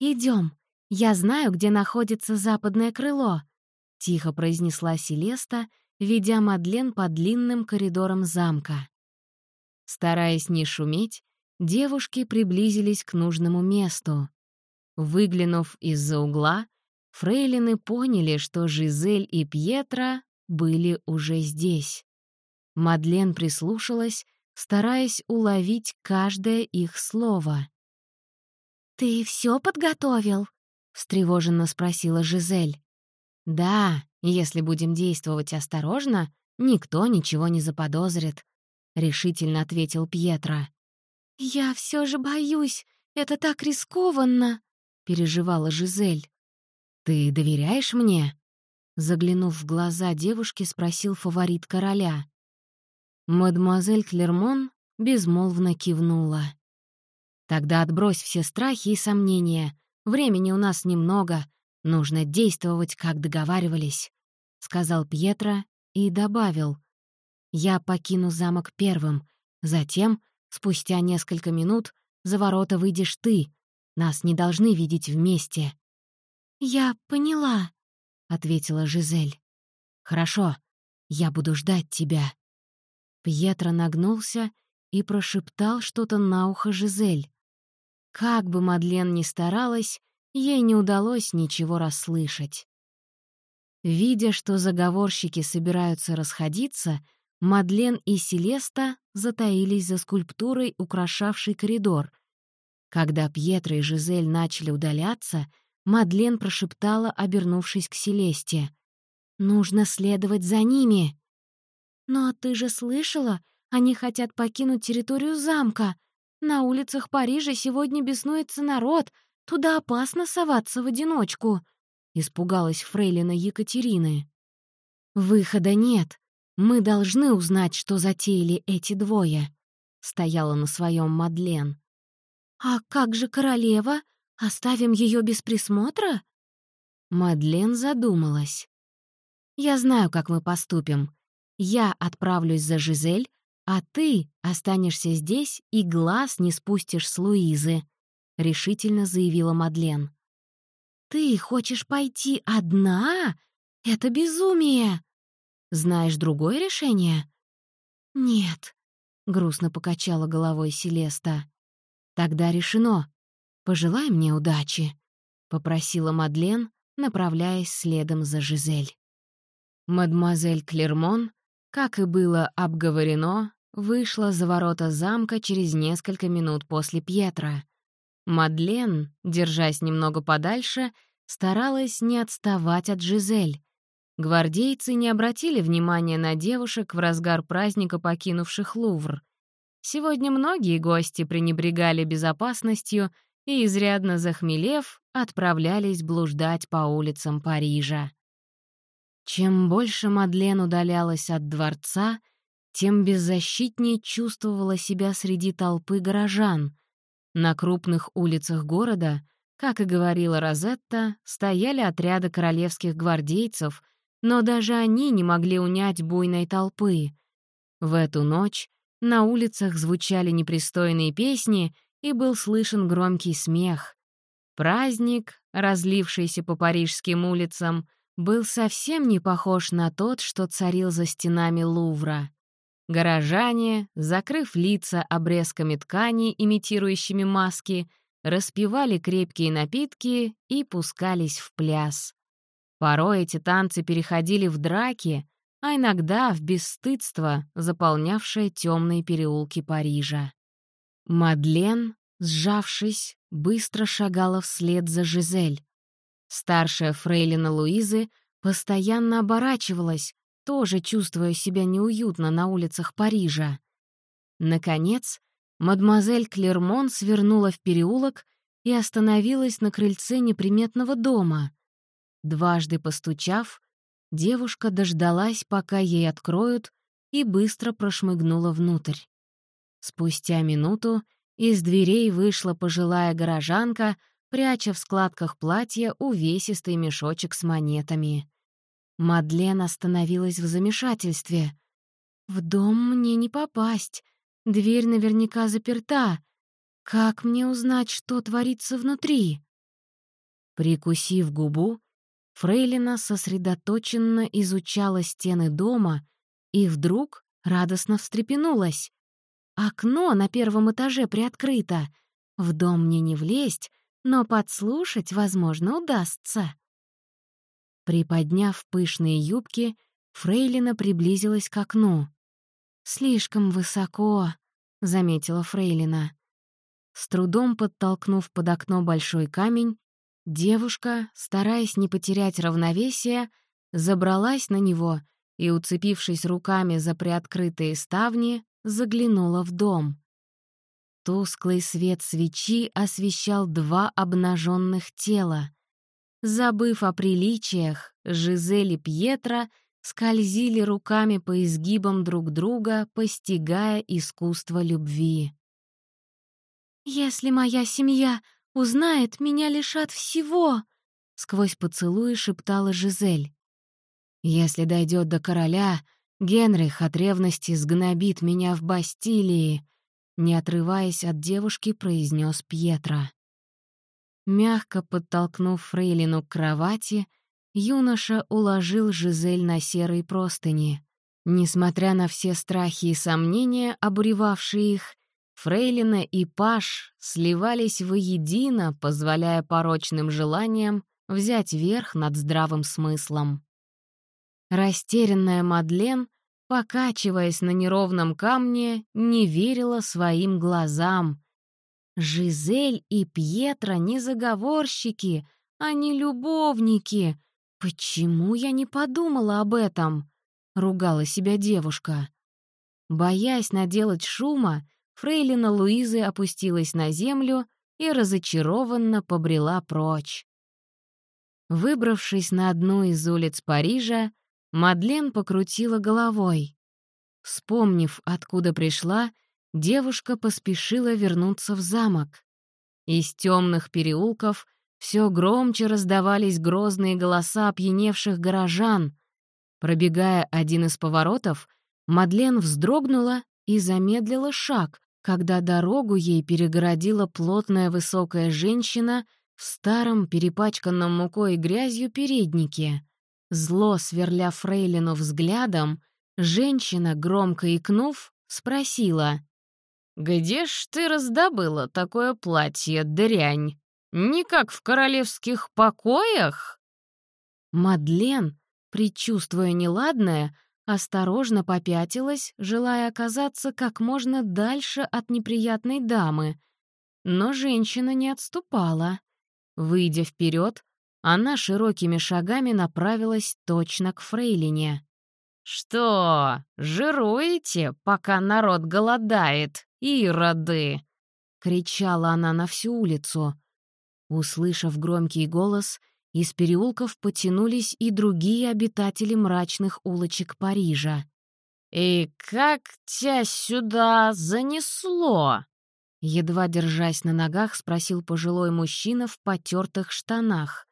Идем, я знаю, где находится западное крыло», — тихо произнесла Селеста, ведя Мадлен по длинным коридорам замка. Стараясь не шуметь, девушки приблизились к нужному месту. Выглянув из-за угла, фрейлины поняли, что Жизель и Пьетро были уже здесь. Мадлен прислушалась, стараясь уловить каждое их слово. «Ты все подготовил?» — встревоженно спросила Жизель. «Да, если будем действовать осторожно, никто ничего не заподозрит», — решительно ответил Пьетро. «Я все же боюсь, это так рискованно», — переживала Жизель. «Ты доверяешь мне?» Заглянув в глаза девушки, спросил фаворит короля. Мадемуазель Клермон безмолвно кивнула. «Тогда отбрось все страхи и сомнения. Времени у нас немного. Нужно действовать, как договаривались», — сказал Пьетро и добавил. «Я покину замок первым. Затем, спустя несколько минут, за ворота выйдешь ты. Нас не должны видеть вместе». «Я поняла», — ответила Жизель. «Хорошо, я буду ждать тебя». Пьетро нагнулся и прошептал что-то на ухо Жизель. Как бы Мадлен ни старалась, ей не удалось ничего расслышать. Видя, что заговорщики собираются расходиться, Мадлен и Селеста затаились за скульптурой, украшавшей коридор. Когда Пьетро и Жизель начали удаляться, Мадлен прошептала, обернувшись к Селесте. «Нужно следовать за ними!» «Но ты же слышала, они хотят покинуть территорию замка. На улицах Парижа сегодня беснуется народ, туда опасно соваться в одиночку», — испугалась фрейлина Екатерины. «Выхода нет. Мы должны узнать, что затеяли эти двое», — стояла на своем Мадлен. «А как же королева? Оставим ее без присмотра?» Мадлен задумалась. «Я знаю, как мы поступим. Я отправлюсь за Жизель, а ты останешься здесь и глаз не спустишь с Луизы», — решительно заявила Мадлен. «Ты хочешь пойти одна? Это безумие!» «Знаешь другое решение?» «Нет», — грустно покачала головой Селеста. «Тогда решено. Пожелай мне удачи», — попросила Мадлен, направляясь следом за Жизель. Мадемуазель Клермон как и было обговорено, вышла за ворота замка через несколько минут после Пьетра. Мадлен, держась немного подальше, старалась не отставать от Жизель. Гвардейцы не обратили внимания на девушек в разгар праздника, покинувших Лувр. Сегодня многие гости пренебрегали безопасностью и, изрядно захмелев, отправлялись блуждать по улицам Парижа. Чем больше Мадлен удалялась от дворца, тем беззащитнее чувствовала себя среди толпы горожан. На крупных улицах города, как и говорила Розетта, стояли отряды королевских гвардейцев, но даже они не могли унять буйной толпы. В эту ночь на улицах звучали непристойные песни, и был слышен громкий смех. Праздник, разлившийся по парижским улицам — был совсем не похож на тот, что царил за стенами Лувра. Горожане, закрыв лица обрезками ткани, имитирующими маски, распивали крепкие напитки и пускались в пляс. Порой эти танцы переходили в драки, а иногда в бесстыдство, заполнявшее темные переулки Парижа. Мадлен, сжавшись, быстро шагала вслед за Жизель. Старшая фрейлина Луизы постоянно оборачивалась, тоже чувствуя себя неуютно на улицах Парижа. Наконец, мадемуазель Клермон свернула в переулок и остановилась на крыльце неприметного дома. Дважды постучав, девушка дождалась, пока ей откроют, и быстро прошмыгнула внутрь. Спустя минуту из дверей вышла пожилая горожанка, пряча в складках платья увесистый мешочек с монетами. Мадлен остановилась в замешательстве. «В дом мне не попасть. Дверь наверняка заперта. Как мне узнать, что творится внутри?» Прикусив губу, Фрейлина сосредоточенно изучала стены дома и вдруг радостно встрепенулась. Окно на первом этаже приоткрыто. В дом мне не влезть, но подслушать, возможно, удастся. Приподняв пышные юбки, Фрейлина приблизилась к окну. «Слишком высоко», — заметила Фрейлина. С трудом подтолкнув под окно большой камень, девушка, стараясь не потерять равновесие, забралась на него и, уцепившись руками за приоткрытые ставни, заглянула в дом. Тусклый свет свечи освещал два обнаженных тела. Забыв о приличиях, Жизель и Пьетро скользили руками по изгибам друг друга, постигая искусство любви. «Если моя семья узнает, меня лишат всего!» — сквозь поцелуи шептала Жизель. «Если дойдет до короля, Генрих от ревности сгнобит меня в Бастилии», — не отрываясь от девушки, произнес Пьетро. Мягко подтолкнув Фрейлину к кровати, юноша уложил Жизель на серой простыни. Несмотря на все страхи и сомнения, обуревавшие их, Фрейлина и Паш сливались воедино, позволяя порочным желаниям взять верх над здравым смыслом. Растерянная Мадлен, покачиваясь на неровном камне, не верила своим глазам. Жизель и Пьетро не заговорщики, а не любовники. Почему я не подумала об этом? Ругала себя девушка. Боясь наделать шума, фрейлина Луизы опустилась на землю и разочарованно побрела прочь. Выбравшись на одну из улиц Парижа, Мадлен покрутила головой. Вспомнив, откуда пришла, девушка поспешила вернуться в замок. Из темных переулков все громче раздавались грозные голоса опьяневших горожан. Пробегая один из поворотов, Мадлен вздрогнула и замедлила шаг, когда дорогу ей перегородила плотная высокая женщина в старом, перепачканном мукой и грязью переднике. Зло сверля Фрейлину взглядом, женщина, громко икнув, спросила. «Где ж ты раздобыла такое платье, дрянь? Не как в королевских покоях?» Мадлен, предчувствуя неладное, осторожно попятилась, желая оказаться как можно дальше от неприятной дамы. Но женщина не отступала. Выйдя вперед, она широкими шагами направилась точно к фрейлине. «Что, жируете, пока народ голодает?» «Ироды!» — кричала она на всю улицу. Услышав громкий голос, из переулков потянулись и другие обитатели мрачных улочек Парижа. «И как тебя сюда занесло?» Едва держась на ногах, спросил пожилой мужчина в потертых штанах.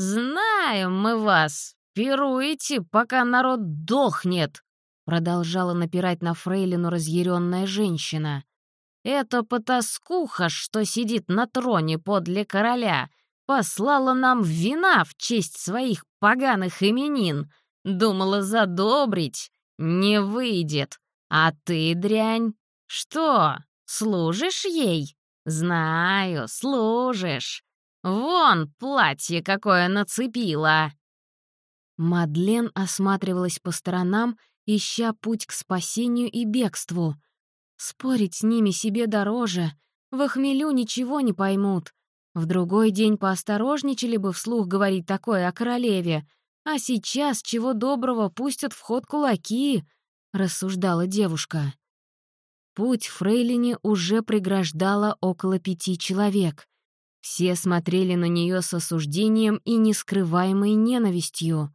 «Знаем мы вас! Пируете, пока народ дохнет!» Продолжала напирать на фрейлину разъяренная женщина. «Эта потаскуха, что сидит на троне подле короля, послала нам вина в честь своих поганых именин. Думала задобрить. Не выйдет. А ты, дрянь, что, служишь ей? Знаю, служишь. Вон платье какое нацепила!» Мадлен осматривалась по сторонам ища путь к спасению и бегству. Спорить с ними себе дороже. В охмелю ничего не поймут. В другой день поосторожничали бы вслух говорить такое о королеве, А сейчас, чего доброго, пустят в ход кулаки, — рассуждала девушка. Путь Фрейлине уже преграждало около пяти человек. Все смотрели на нее с осуждением и нескрываемой ненавистью.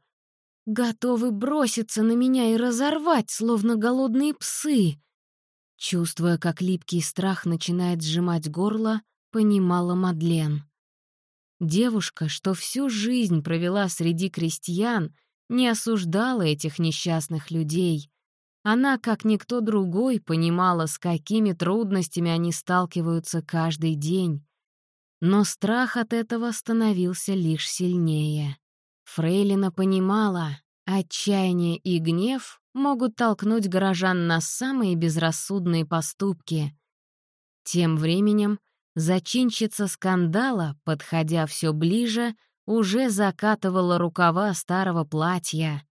Готовы броситься на меня и разорвать, словно голодные псы. Чувствуя, как липкий страх начинает сжимать горло, понимала Мадлен. Девушка, что всю жизнь провела среди крестьян, не осуждала этих несчастных людей. Она, как никто другой, понимала, с какими трудностями они сталкиваются каждый день. Но страх от этого становился лишь сильнее. Фрейлина понимала, отчаяние и гнев могут толкнуть горожан на самые безрассудные поступки. Тем временем Зачинщица скандала, подходя все ближе, уже закатывала рукава старого платья.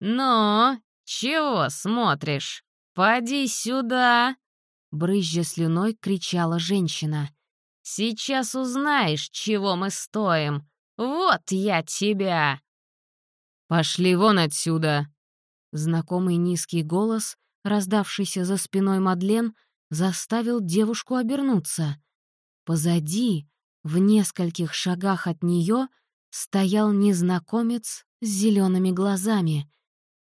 «Но, чего смотришь? Поди сюда!» Брызжа слюной кричала женщина. «Сейчас узнаешь, чего мы стоим. Вот я тебя!» «Пошли вон отсюда!» Знакомый низкий голос, раздавшийся за спиной Мадлен, заставил девушку обернуться. Позади, в нескольких шагах от нее, стоял незнакомец с зелеными глазами.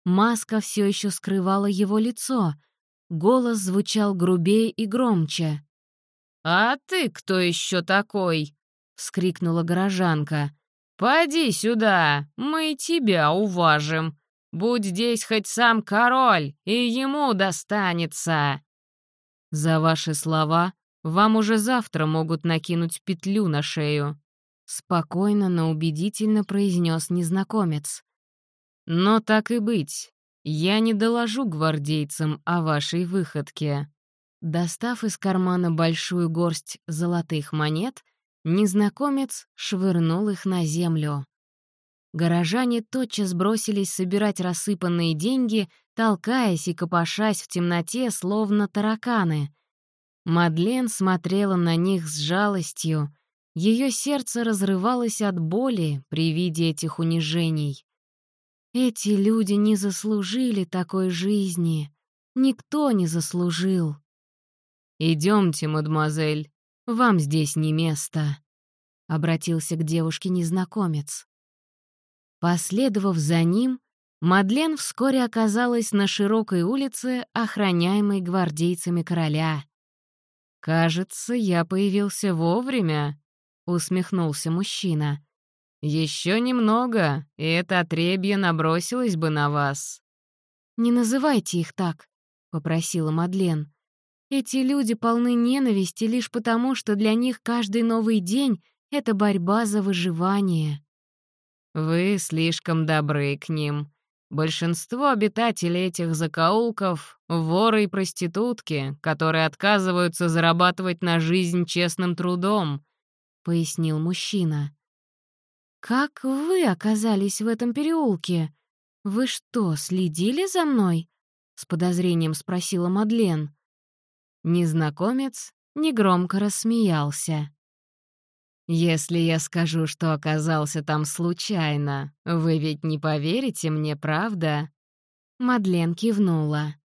Маска все еще скрывала его лицо. Голос звучал грубее и громче. «А ты кто еще такой?» — вскрикнула горожанка. «Поди сюда, мы тебя уважим. Будь здесь хоть сам король, и ему достанется». «За ваши слова вам уже завтра могут накинуть петлю на шею», — спокойно, но убедительно произнес незнакомец. «Но так и быть, я не доложу гвардейцам о вашей выходке». Достав из кармана большую горсть золотых монет, незнакомец швырнул их на землю. Горожане тотчас бросились собирать рассыпанные деньги, толкаясь и копошась в темноте, словно тараканы. Мадлен смотрела на них с жалостью. Ее сердце разрывалось от боли при виде этих унижений. Эти люди не заслужили такой жизни. Никто не заслужил. «Идемте, мадемуазель, вам здесь не место», — обратился к девушке незнакомец. Последовав за ним, Мадлен вскоре оказалась на широкой улице, охраняемой гвардейцами короля. «Кажется, я появился вовремя», — усмехнулся мужчина. «Еще немного, и это отребье набросилось бы на вас». «Не называйте их так», — попросила Мадлен. «Эти люди полны ненависти лишь потому, что для них каждый новый день — это борьба за выживание». «Вы слишком добры к ним», Большинство обитателей этих закоулков — воры и проститутки, которые отказываются зарабатывать на жизнь честным трудом», — пояснил мужчина. «Как вы оказались в этом переулке? Вы что, следили за мной?» — с подозрением спросила Мадлен. Незнакомец негромко рассмеялся. «Если я скажу, что оказался там случайно, вы ведь не поверите мне, правда?» Мадлен кивнула.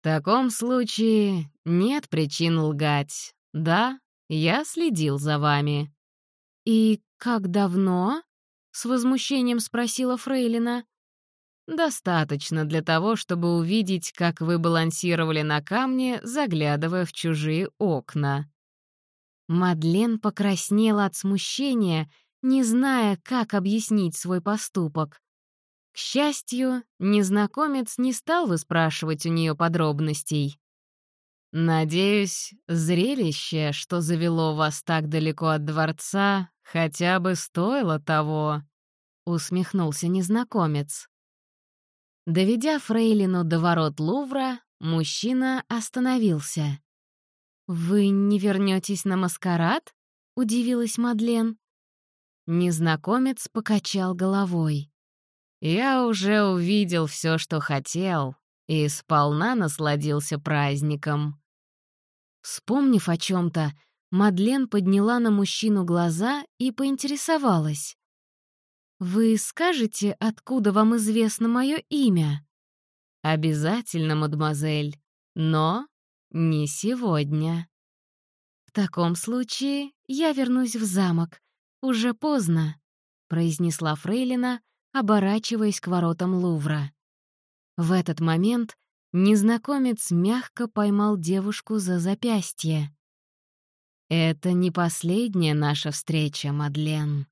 «В таком случае нет причин лгать. Да, я следил за вами». «И как давно?» — с возмущением спросила Фрейлина. «Достаточно для того, чтобы увидеть, как вы балансировали на камне, заглядывая в чужие окна», Мадлен покраснела от смущения, не зная, как объяснить свой поступок. К счастью, незнакомец не стал выспрашивать у нее подробностей. «Надеюсь, зрелище, что завело вас так далеко от дворца, хотя бы стоило того», — усмехнулся незнакомец. Доведя Фрейлину до ворот Лувра, мужчина остановился. «Вы не вернетесь на маскарад?» — удивилась Мадлен. Незнакомец покачал головой. «Я уже увидел все, что хотел, и сполна насладился праздником». Вспомнив о чем-то, Мадлен подняла на мужчину глаза и поинтересовалась. «Вы скажете, откуда вам известно мое имя?» «Обязательно, мадемуазель, но не сегодня». «В таком случае я вернусь в замок. Уже поздно», — произнесла Фрейлина, оборачиваясь к воротам Лувра. В этот момент незнакомец мягко поймал девушку за запястье. «Это не последняя наша встреча, Мадлен», —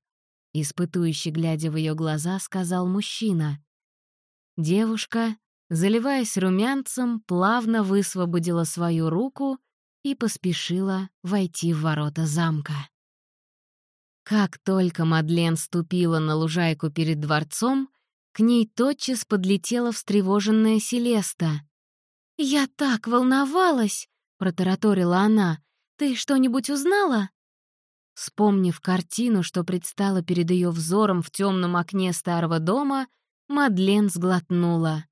испытующе глядя в ее глаза, сказал мужчина. Девушка, заливаясь румянцем, плавно высвободила свою руку и поспешила войти в ворота замка. Как только Мадлен ступила на лужайку перед дворцом, к ней тотчас подлетела встревоженная Селеста. «Я так волновалась!» — протараторила она. «Ты что-нибудь узнала?» Вспомнив картину, что предстала перед ее взором в темном окне старого дома, Мадлен сглотнула.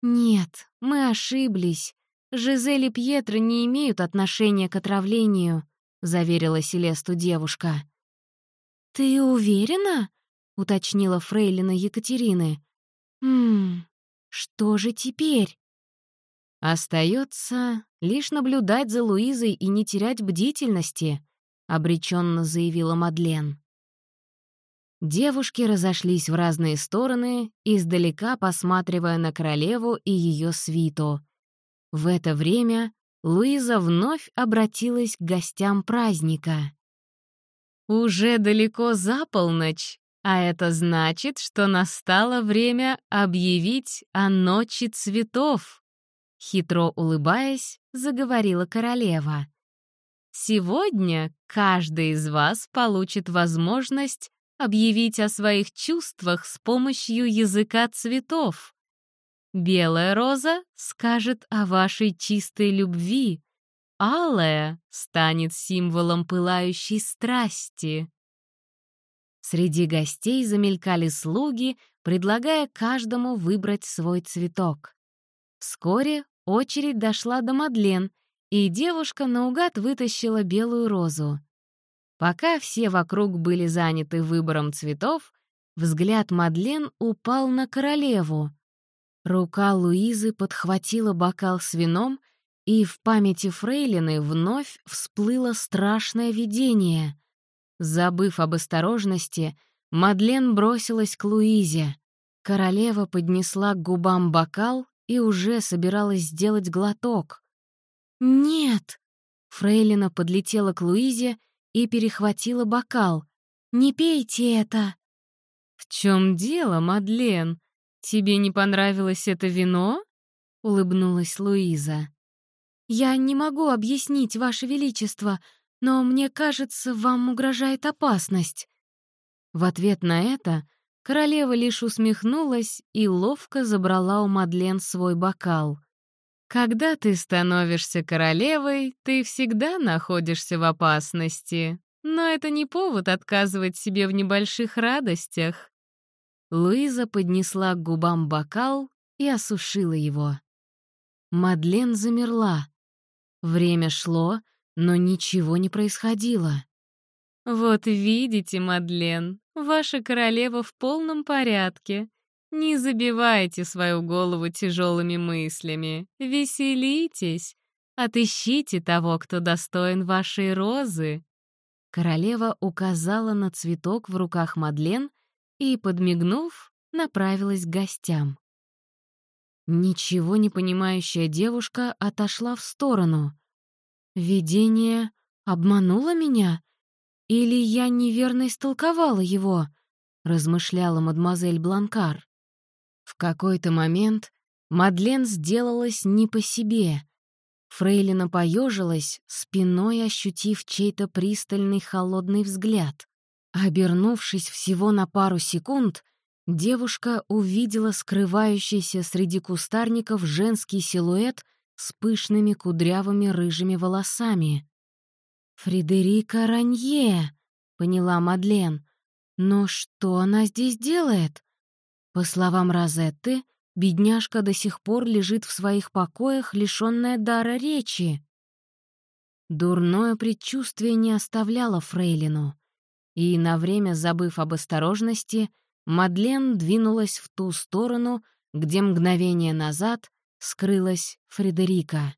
«Нет, мы ошиблись. Жизель и Пьетро не имеют отношения к отравлению», — заверила Селесту девушка. «Ты уверена?» — уточнила фрейлина Екатерины. «Ммм, что же теперь?» «Остается лишь наблюдать за Луизой и не терять бдительности», — обреченно заявила Мадлен. Девушки разошлись в разные стороны, издалека посматривая на королеву и ее свиту. В это время Луиза вновь обратилась к гостям праздника. Уже далеко за полночь, а это значит, что настало время объявить о ночи цветов. Хитро улыбаясь, заговорила королева. Сегодня каждый из вас получит возможность объявить о своих чувствах с помощью языка цветов. Белая роза скажет о вашей чистой любви, Алая станет символом пылающей страсти. Среди гостей замелькали слуги, предлагая каждому выбрать свой цветок. Вскоре очередь дошла до Мадлен, и девушка наугад вытащила белую розу. Пока все вокруг были заняты выбором цветов, взгляд Мадлен упал на королеву. Рука Луизы подхватила бокал с вином и в памяти Фрейлины вновь всплыло страшное видение. Забыв об осторожности, Мадлен бросилась к Луизе. Королева поднесла к губам бокал и уже собиралась сделать глоток. «Нет!» Фрейлина подлетела к Луизе и перехватила бокал. «Не пейте это!» «В чем дело, Мадлен? Тебе не понравилось это вино?» — улыбнулась Луиза. «Я не могу объяснить, Ваше Величество, но мне кажется, вам угрожает опасность». В ответ на это королева лишь усмехнулась и ловко забрала у Мадлен свой бокал. «Когда ты становишься королевой, ты всегда находишься в опасности, но это не повод отказывать себе в небольших радостях». Луиза поднесла к губам бокал и осушила его. Мадлен замерла. Время шло, но ничего не происходило. «Вот видите, Мадлен, ваша королева в полном порядке. Не забивайте свою голову тяжелыми мыслями, веселитесь, отыщите того, кто достоин вашей розы». Королева указала на цветок в руках Мадлен и, подмигнув, направилась к гостям. Ничего не понимающая девушка отошла в сторону. «Видение обмануло меня? Или я неверно истолковала его?» — размышляла мадемуазель Бланкар. В какой-то момент Мадлен сделалась не по себе. Фрейлина поежилась, спиной ощутив чей-то пристальный холодный взгляд. Обернувшись всего на пару секунд, девушка увидела скрывающийся среди кустарников женский силуэт с пышными кудрявыми рыжими волосами. «Фредерика Ранье», — поняла Мадлен. «Но что она здесь делает?» По словам Розетты, бедняжка до сих пор лежит в своих покоях, лишённая дара речи. Дурное предчувствие не оставляло Фрейлину, и, на время забыв об осторожности, Мадлен двинулась в ту сторону, где мгновение назад скрылась Фредерика.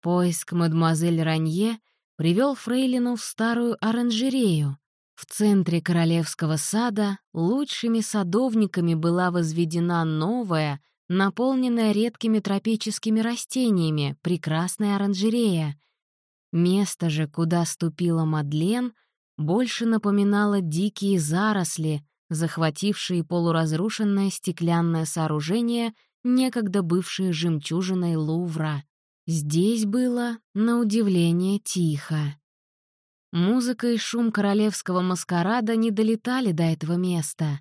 Поиск мадемуазель Ранье привел Фрейлину в старую оранжерею. В центре королевского сада лучшими садовниками была возведена новая, наполненная редкими тропическими растениями, прекрасная оранжерея. Место же, куда ступила Мадлен, больше напоминало дикие заросли, захватившие полуразрушенное стеклянное сооружение, некогда бывшее жемчужиной Лувра. Здесь было, на удивление, тихо. Музыка и шум королевского маскарада не долетали до этого места.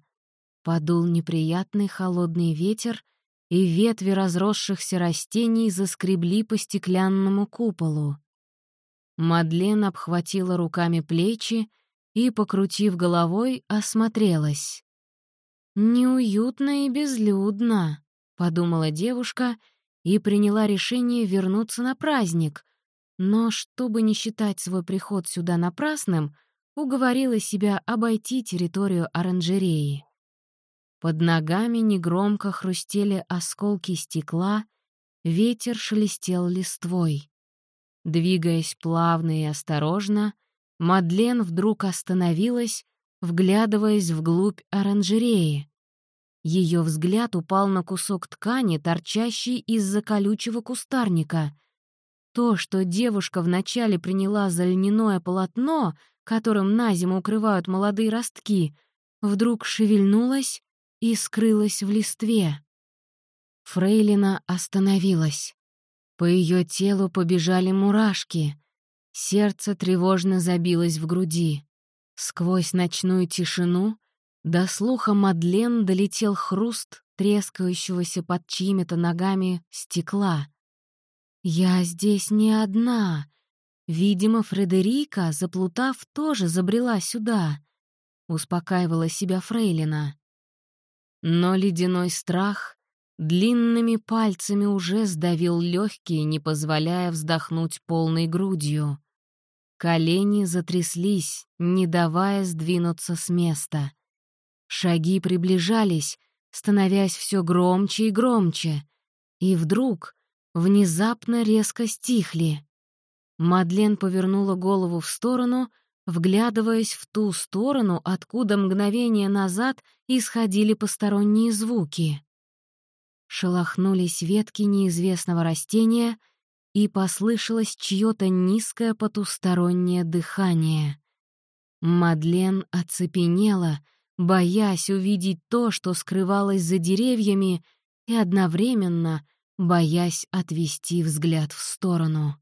Подул неприятный холодный ветер, и ветви разросшихся растений заскребли по стеклянному куполу. Мадлен обхватила руками плечи и, покрутив головой, осмотрелась. «Неуютно и безлюдно», — подумала девушка — и приняла решение вернуться на праздник, но, чтобы не считать свой приход сюда напрасным, уговорила себя обойти территорию оранжереи. Под ногами негромко хрустели осколки стекла, ветер шелестел листвой. Двигаясь плавно и осторожно, Мадлен вдруг остановилась, вглядываясь вглубь оранжереи. Ее взгляд упал на кусок ткани, торчащий из-за колючего кустарника. То, что девушка вначале приняла за льняное полотно, которым на зиму укрывают молодые ростки, вдруг шевельнулось и скрылось в листве. Фрейлина остановилась. По ее телу побежали мурашки. Сердце тревожно забилось в груди. Сквозь ночную тишину до слуха Мадлен долетел хруст трескающегося под чьими-то ногами стекла. «Я здесь не одна. Видимо, Фредерика, заплутав, тоже забрела сюда», — успокаивала себя Фрейлина. Но ледяной страх длинными пальцами уже сдавил легкие, не позволяя вздохнуть полной грудью. Колени затряслись, не давая сдвинуться с места. Шаги приближались, становясь все громче и громче. И вдруг внезапно резко стихли. Мадлен повернула голову в сторону, вглядываясь в ту сторону, откуда мгновение назад исходили посторонние звуки. Шелохнулись ветки неизвестного растения, и послышалось чьё-то низкое потустороннее дыхание. Мадлен оцепенела — боясь увидеть то, что скрывалось за деревьями, и одновременно боясь отвести взгляд в сторону.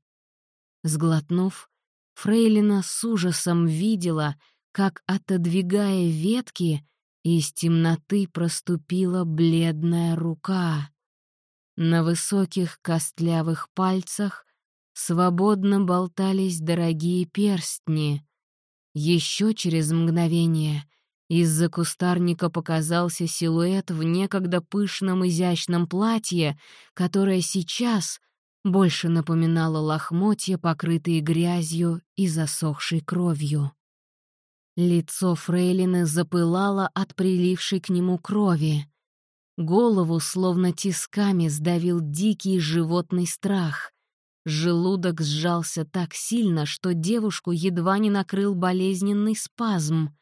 Сглотнув, Фрейлина с ужасом видела, как, отодвигая ветки, из темноты проступила бледная рука. На высоких костлявых пальцах свободно болтались дорогие перстни. Еще через мгновение из-за кустарника показался силуэт в некогда пышном изящном платье, которое сейчас больше напоминало лохмотья, покрытые грязью и засохшей кровью. Лицо Фрейлины запылало от прилившей к нему крови. Голову словно тисками сдавил дикий животный страх. Желудок сжался так сильно, что девушку едва не накрыл болезненный спазм.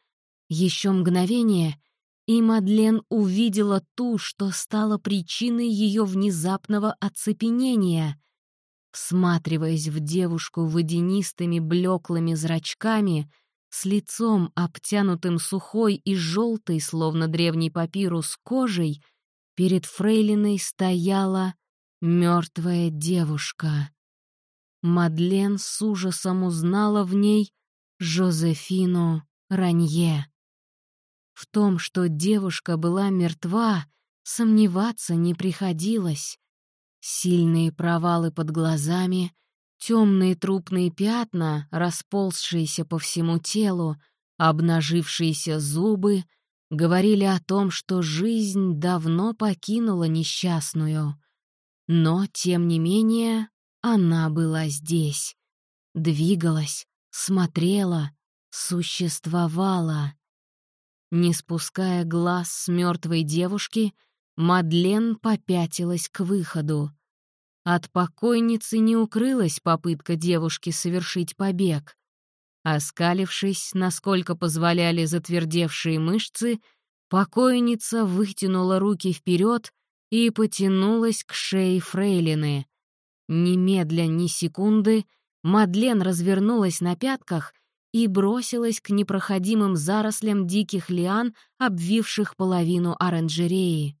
Еще мгновение, и Мадлен увидела ту, что стала причиной ее внезапного оцепенения. Всматриваясь в девушку водянистыми блеклыми зрачками, с лицом, обтянутым сухой и желтой, словно древний папирус, кожей, перед фрейлиной стояла мертвая девушка. Мадлен с ужасом узнала в ней Жозефину Ранье. В том, что девушка была мертва, сомневаться не приходилось. Сильные провалы под глазами, темные трупные пятна, расползшиеся по всему телу, обнажившиеся зубы, говорили о том, что жизнь давно покинула несчастную. Но, тем не менее, она была здесь. Двигалась, смотрела, существовала. Не спуская глаз с мертвой девушки, Мадлен попятилась к выходу. От покойницы не укрылась попытка девушки совершить побег. Оскалившись, насколько позволяли затвердевшие мышцы, покойница вытянула руки вперед и потянулась к шее фрейлины. Немедля ни секунды Мадлен развернулась на пятках и бросилась к непроходимым зарослям диких лиан, обвивших половину оранжереи.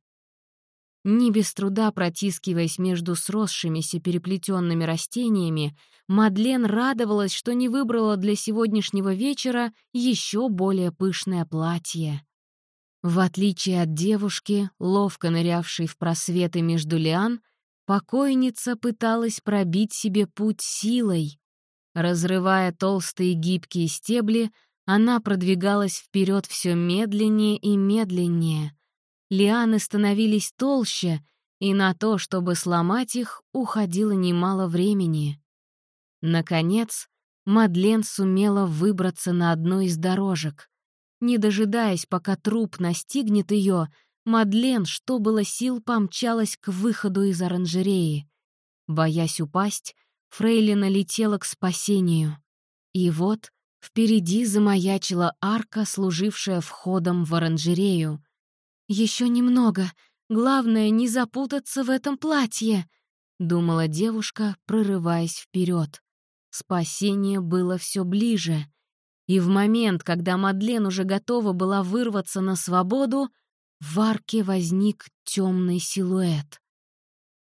Не без труда протискиваясь между сросшимися переплетенными растениями, Мадлен радовалась, что не выбрала для сегодняшнего вечера еще более пышное платье. В отличие от девушки, ловко нырявшей в просветы между лиан, покойница пыталась пробить себе путь силой. Разрывая толстые гибкие стебли, она продвигалась вперед все медленнее и медленнее. Лианы становились толще, и на то, чтобы сломать их, уходило немало времени. Наконец, Мадлен сумела выбраться на одну из дорожек. Не дожидаясь, пока труп настигнет ее, Мадлен, что было сил, помчалась к выходу из оранжереи. Боясь упасть, Фрейлина летела к спасению. И вот впереди замаячила арка, служившая входом в оранжерею. Еще немного. Главное, не запутаться в этом платье», — думала девушка, прорываясь вперед. Спасение было все ближе — и в момент, когда Мадлен уже готова была вырваться на свободу, в арке возник темный силуэт.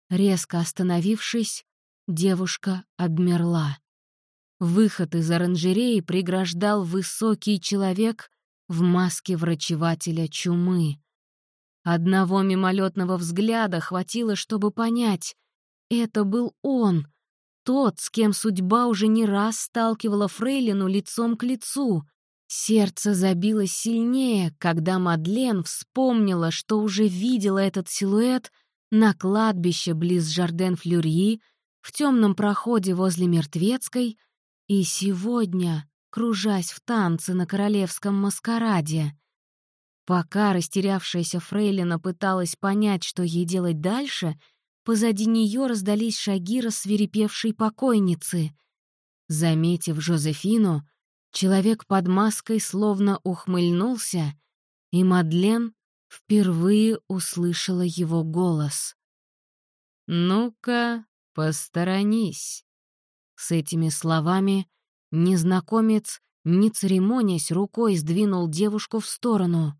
Резко остановившись, девушка обмерла. Выход из оранжереи преграждал высокий человек в маске врачевателя чумы. Одного мимолетного взгляда хватило, чтобы понять — это был он — тот, с кем судьба уже не раз сталкивала Фрейлину лицом к лицу. Сердце забилось сильнее, когда Мадлен вспомнила, что уже видела этот силуэт на кладбище близ Жарден-Флюрьи, в темном проходе возле Мертвецкой, и сегодня, кружась в танце на королевском маскараде. Пока растерявшаяся Фрейлина пыталась понять, что ей делать дальше — Позади нее раздались шаги рассверепевшей покойницы. Заметив Жозефину, человек под маской словно ухмыльнулся, и Мадлен впервые услышала его голос. «Ну-ка, посторонись!» С этими словами незнакомец, не церемонясь, рукой сдвинул девушку в сторону.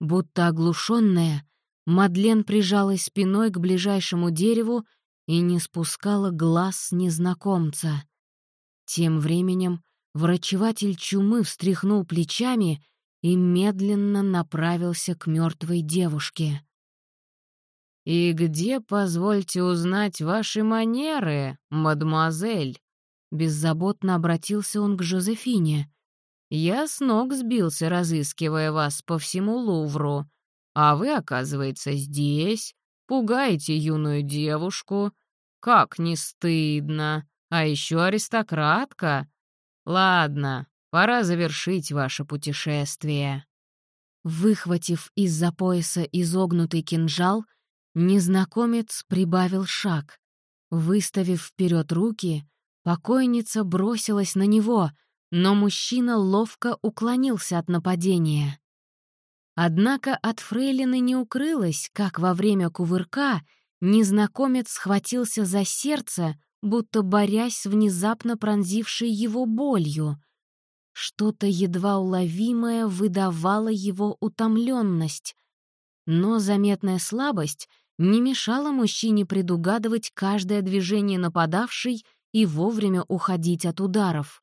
Будто оглушенная, Мадлен прижалась спиной к ближайшему дереву и не спускала глаз незнакомца. Тем временем врачеватель чумы встряхнул плечами и медленно направился к мертвой девушке. «И где, позвольте узнать, ваши манеры, мадемуазель?» Беззаботно обратился он к Жозефине. «Я с ног сбился, разыскивая вас по всему Лувру. А вы, оказывается, здесь, пугаете юную девушку. Как не стыдно. А еще аристократка. Ладно, пора завершить ваше путешествие». Выхватив из-за пояса изогнутый кинжал, незнакомец прибавил шаг. Выставив вперед руки, покойница бросилась на него, но мужчина ловко уклонился от нападения. Однако от фрейлины не укрылось, как во время кувырка незнакомец схватился за сердце, будто борясь с внезапно пронзившей его болью. Что-то едва уловимое выдавало его утомленность. Но заметная слабость не мешала мужчине предугадывать каждое движение нападавшей и вовремя уходить от ударов.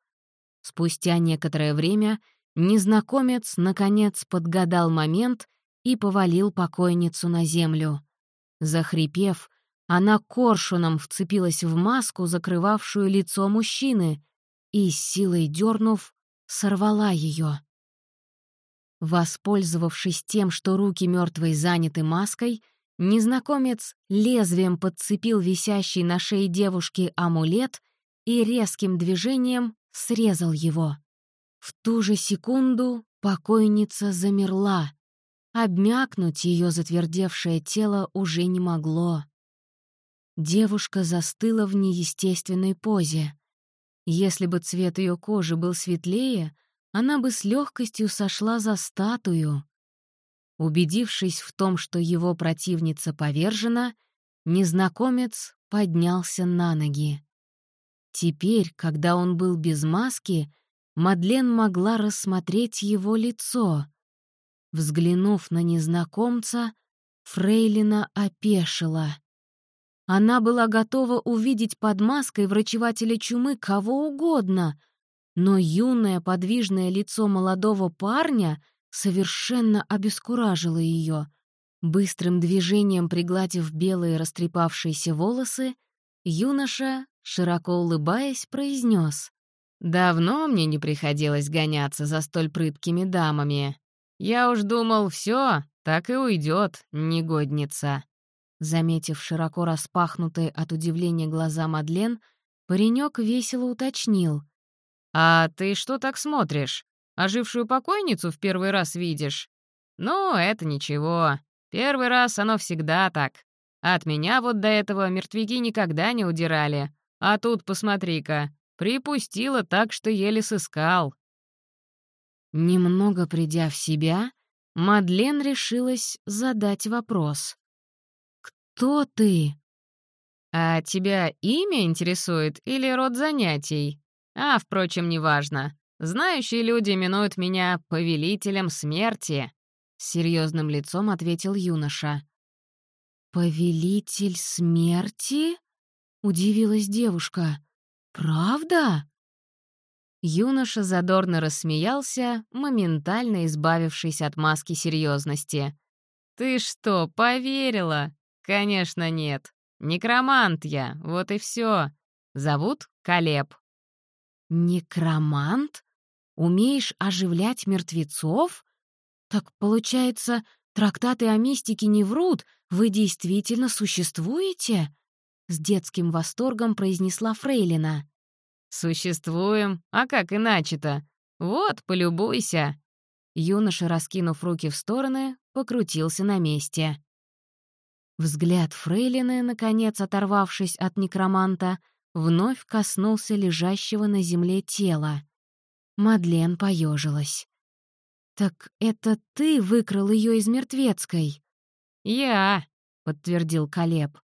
Спустя некоторое время Незнакомец, наконец, подгадал момент и повалил покойницу на землю. Захрипев, она коршуном вцепилась в маску, закрывавшую лицо мужчины, и, силой дернув, сорвала ее. Воспользовавшись тем, что руки мертвой заняты маской, незнакомец лезвием подцепил висящий на шее девушки амулет и резким движением срезал его. В ту же секунду покойница замерла. Обмякнуть ее затвердевшее тело уже не могло. Девушка застыла в неестественной позе. Если бы цвет ее кожи был светлее, она бы с легкостью сошла за статую. Убедившись в том, что его противница повержена, незнакомец поднялся на ноги. Теперь, когда он был без маски, Мадлен могла рассмотреть его лицо. Взглянув на незнакомца, Фрейлина опешила. Она была готова увидеть под маской врачевателя чумы кого угодно, но юное подвижное лицо молодого парня совершенно обескуражило ее. Быстрым движением пригладив белые растрепавшиеся волосы, юноша, широко улыбаясь, произнес: «Давно мне не приходилось гоняться за столь прыткими дамами. Я уж думал, все, так и уйдет, негодница». Заметив широко распахнутые от удивления глаза Мадлен, паренек весело уточнил. «А ты что так смотришь? Ожившую покойницу в первый раз видишь? Ну, это ничего. Первый раз оно всегда так. От меня вот до этого мертвяки никогда не удирали. А тут, посмотри-ка, припустила так, что еле сыскал». Немного придя в себя, Мадлен решилась задать вопрос. «Кто ты?» «А тебя имя интересует или род занятий? А, впрочем, неважно. Знающие люди именуют меня повелителем смерти», — серьезным лицом ответил юноша. «Повелитель смерти?» — удивилась девушка. «Правда?» Юноша задорно рассмеялся, моментально избавившись от маски серьезности. «Ты что, поверила? «Конечно нет. Некромант я, вот и все. Зовут Калеб». «Некромант? Умеешь оживлять мертвецов? Так, получается, трактаты о мистике не врут, вы действительно существуете?» С детским восторгом произнесла Фрейлина. «Существуем, а как иначе-то? Вот, полюбуйся!» Юноша, раскинув руки в стороны, покрутился на месте. Взгляд Фрейлины, наконец оторвавшись от некроманта, вновь коснулся лежащего на земле тела. Мадлен поежилась. «Так это ты выкрал ее из мертвецкой?» «Я», — подтвердил Калеб.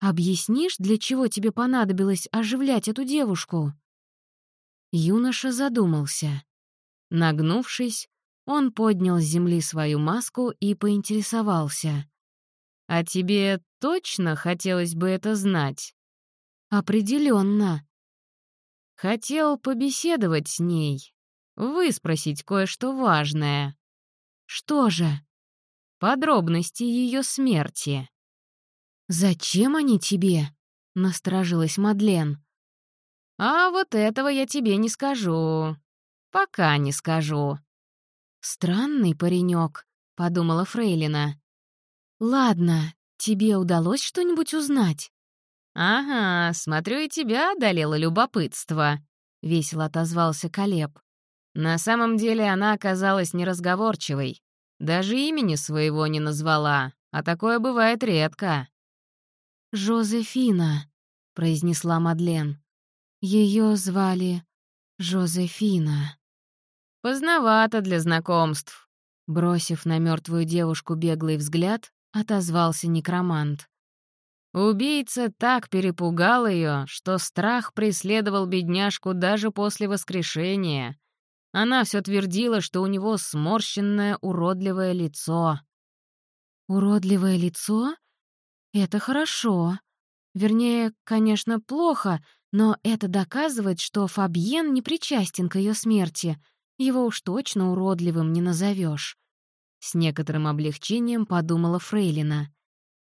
«Объяснишь, для чего тебе понадобилось оживлять эту девушку?» Юноша задумался. Нагнувшись, он поднял с земли свою маску и поинтересовался. «А тебе точно хотелось бы это знать?» «Определенно. Хотел побеседовать с ней, выспросить кое-что важное. Что же? Подробности ее смерти. «Зачем они тебе?» — насторожилась Мадлен. «А вот этого я тебе не скажу. Пока не скажу». «Странный паренек», — подумала Фрейлина. «Ладно, тебе удалось что-нибудь узнать?» «Ага, смотрю, и тебя одолело любопытство», — весело отозвался Калеб. На самом деле она оказалась неразговорчивой. Даже имени своего не назвала, а такое бывает редко. «Жозефина», — произнесла Мадлен. Ее звали Жозефина. «Поздновато для знакомств», — бросив на мертвую девушку беглый взгляд, — отозвался некромант. Убийца так перепугал ее, что страх преследовал бедняжку даже после воскрешения. Она все твердила, что у него сморщенное уродливое лицо. «Уродливое лицо? Это хорошо. Вернее, конечно, плохо, но это доказывает, что Фабьен не причастен к ее смерти. Его уж точно уродливым не назовешь. С некоторым облегчением подумала Фрейлина.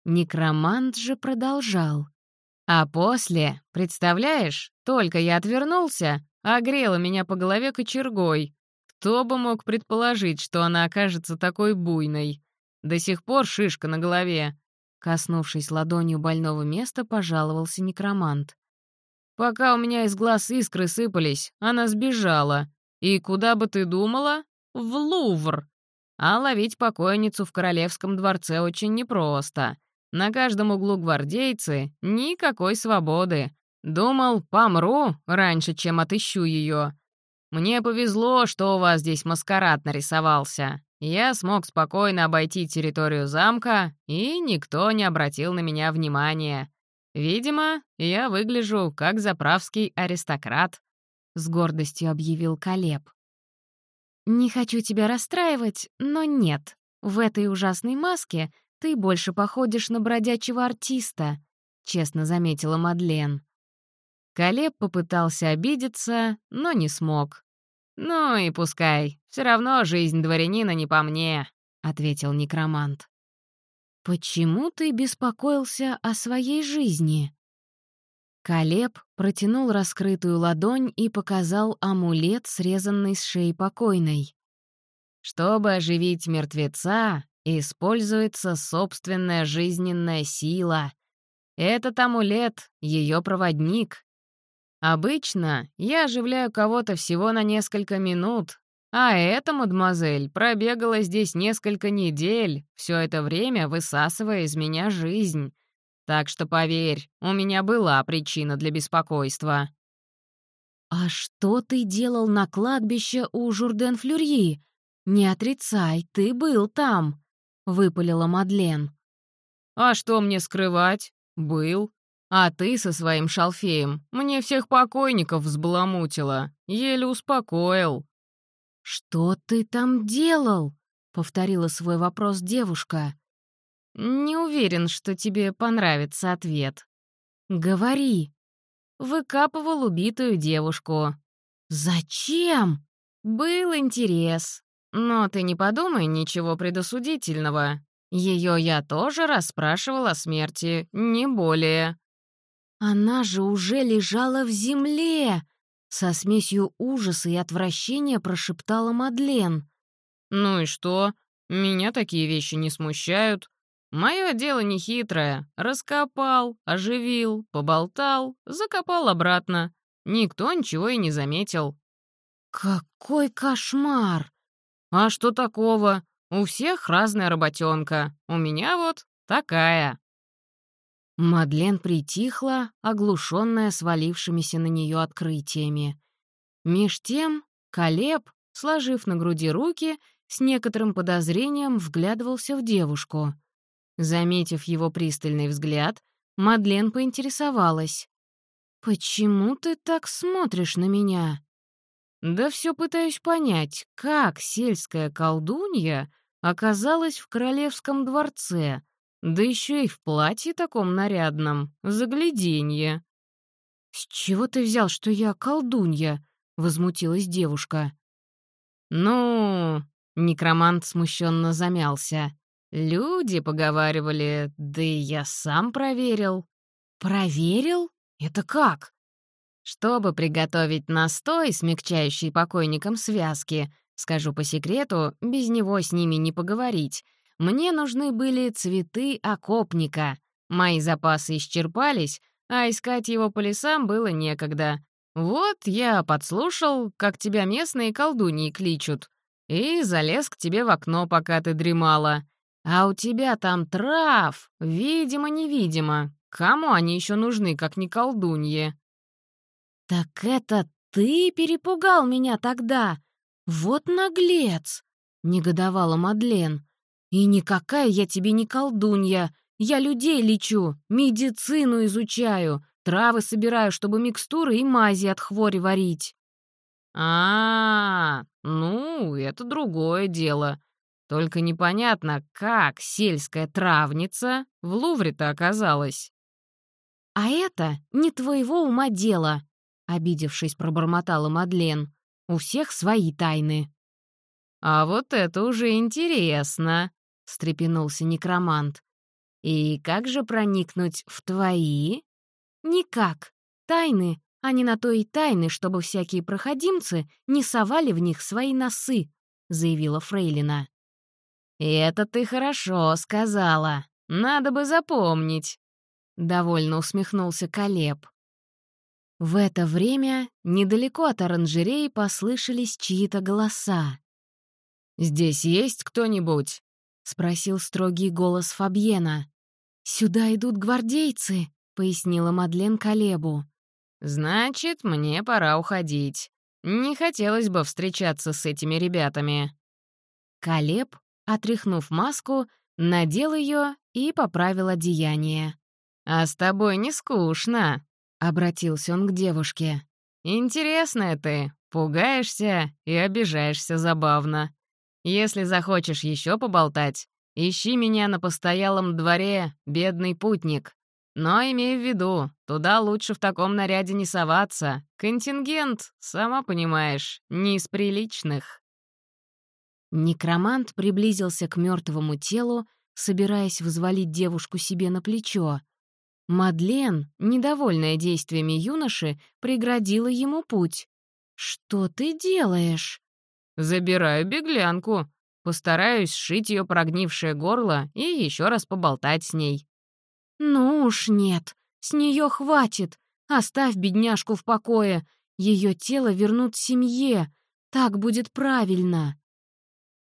Некромант же продолжал. А после, представляешь, только я отвернулся, огрела меня по голове кочергой. Кто бы мог предположить, что она окажется такой буйной? До сих пор шишка на голове. Коснувшись ладонью больного места, пожаловался некромант. Пока у меня из глаз искры сыпались, она сбежала. И куда бы ты думала? В Лувр. А ловить покойницу в королевском дворце очень непросто. На каждом углу гвардейцы, никакой свободы. Думал, помру раньше, чем отыщу ее. Мне повезло, что у вас здесь маскарад нарисовался. Я смог спокойно обойти территорию замка, и никто не обратил на меня внимания. Видимо, я выгляжу как заправский аристократ», — с гордостью объявил Колеб. «Не хочу тебя расстраивать, но нет. В этой ужасной маске ты больше походишь на бродячего артиста», — честно заметила Мадлен. Колеб попытался обидеться, но не смог. «Ну и пускай. Все равно жизнь дворянина не по мне», — ответил некромант. «Почему ты беспокоился о своей жизни?» Колеб протянул раскрытую ладонь и показал амулет, срезанный с шеи покойной. «Чтобы оживить мертвеца, используется собственная жизненная сила. Этот амулет — ее проводник. Обычно я оживляю кого-то всего на несколько минут, а эта мадемуазель пробегала здесь несколько недель, все это время высасывая из меня жизнь. Так что, поверь, у меня была причина для беспокойства». «А что ты делал на кладбище у Журден-Флюрьи? Не отрицай, ты был там», — выпалила Мадлен. «А что мне скрывать? Был. А ты со своим шалфеем мне всех покойников взбаламутила, еле успокоил». «Что ты там делал?» — повторила свой вопрос девушка. «Не уверен, что тебе понравится ответ». «Говори». Выкапывал убитую девушку. «Зачем?» «Был интерес. Но ты не подумай ничего предосудительного. Ее я тоже расспрашивал о смерти, не более». «Она же уже лежала в земле!» Со смесью ужаса и отвращения прошептала Мадлен. «Ну и что? Меня такие вещи не смущают. Мое дело нехитрое. Раскопал, оживил, поболтал, закопал обратно. Никто ничего и не заметил». «Какой кошмар!» «А что такого? У всех разная работенка. У меня вот такая». Мадлен притихла, оглушенная свалившимися на нее открытиями. Меж тем Колеб, сложив на груди руки, с некоторым подозрением вглядывался в девушку. Заметив его пристальный взгляд, Мадлен поинтересовалась. «Почему ты так смотришь на меня?» «Да все пытаюсь понять, как сельская колдунья оказалась в королевском дворце», да еще и в платье таком нарядном, загляденье. «С чего ты взял, что я колдунья?» — возмутилась девушка. «Ну...» — некромант смущенно замялся. «Люди поговаривали, да и я сам проверил». «Проверил? Это как?» «Чтобы приготовить настой, смягчающий покойникам связки, скажу по секрету, без него с ними не поговорить, мне нужны были цветы окопника. Мои запасы исчерпались, а искать его по лесам было некогда. Вот я подслушал, как тебя местные колдуньи кличут, и залез к тебе в окно, пока ты дремала. А у тебя там трав, видимо-невидимо. Кому они еще нужны, как не колдуньи?» «Так это ты перепугал меня тогда? Вот наглец!» — негодовала Мадлен. «И никакая я тебе не колдунья. Я людей лечу, медицину изучаю, травы собираю, чтобы микстуры и мази от хвори варить». А, -а, а ну, это другое дело. Только непонятно, как сельская травница в Лувре-то оказалась». «А это не твоего ума дело», — обидевшись, пробормотала Мадлен. «У всех свои тайны». «А вот это уже интересно», — встрепенулся некромант. «И как же проникнуть в твои?» «Никак. Тайны, они на то и тайны, чтобы всякие проходимцы не совали в них свои носы», — заявила Фрейлина. «Это ты хорошо сказала. Надо бы запомнить», — довольно усмехнулся Колеб. В это время недалеко от оранжереи послышались чьи-то голоса. «Здесь есть кто-нибудь?» — спросил строгий голос Фабьена. «Сюда идут гвардейцы», — пояснила Мадлен Калебу. «Значит, мне пора уходить. Не хотелось бы встречаться с этими ребятами». Калеб, отряхнув маску, надел ее и поправил одеяние. «А с тобой не скучно», — обратился он к девушке. «Интересная ты, пугаешься и обижаешься забавно. Если захочешь еще поболтать, ищи меня на постоялом дворе, бедный путник. Но имей в виду, туда лучше в таком наряде не соваться. Контингент, сама понимаешь, не из приличных». Некромант приблизился к мертвому телу, собираясь взвалить девушку себе на плечо. Мадлен, недовольная действиями юноши, преградила ему путь. «Что ты делаешь?» «Забираю беглянку. Постараюсь сшить ее прогнившее горло и еще раз поболтать с ней». «Ну уж нет, с нее хватит. Оставь бедняжку в покое. Ее тело вернут семье. Так будет правильно».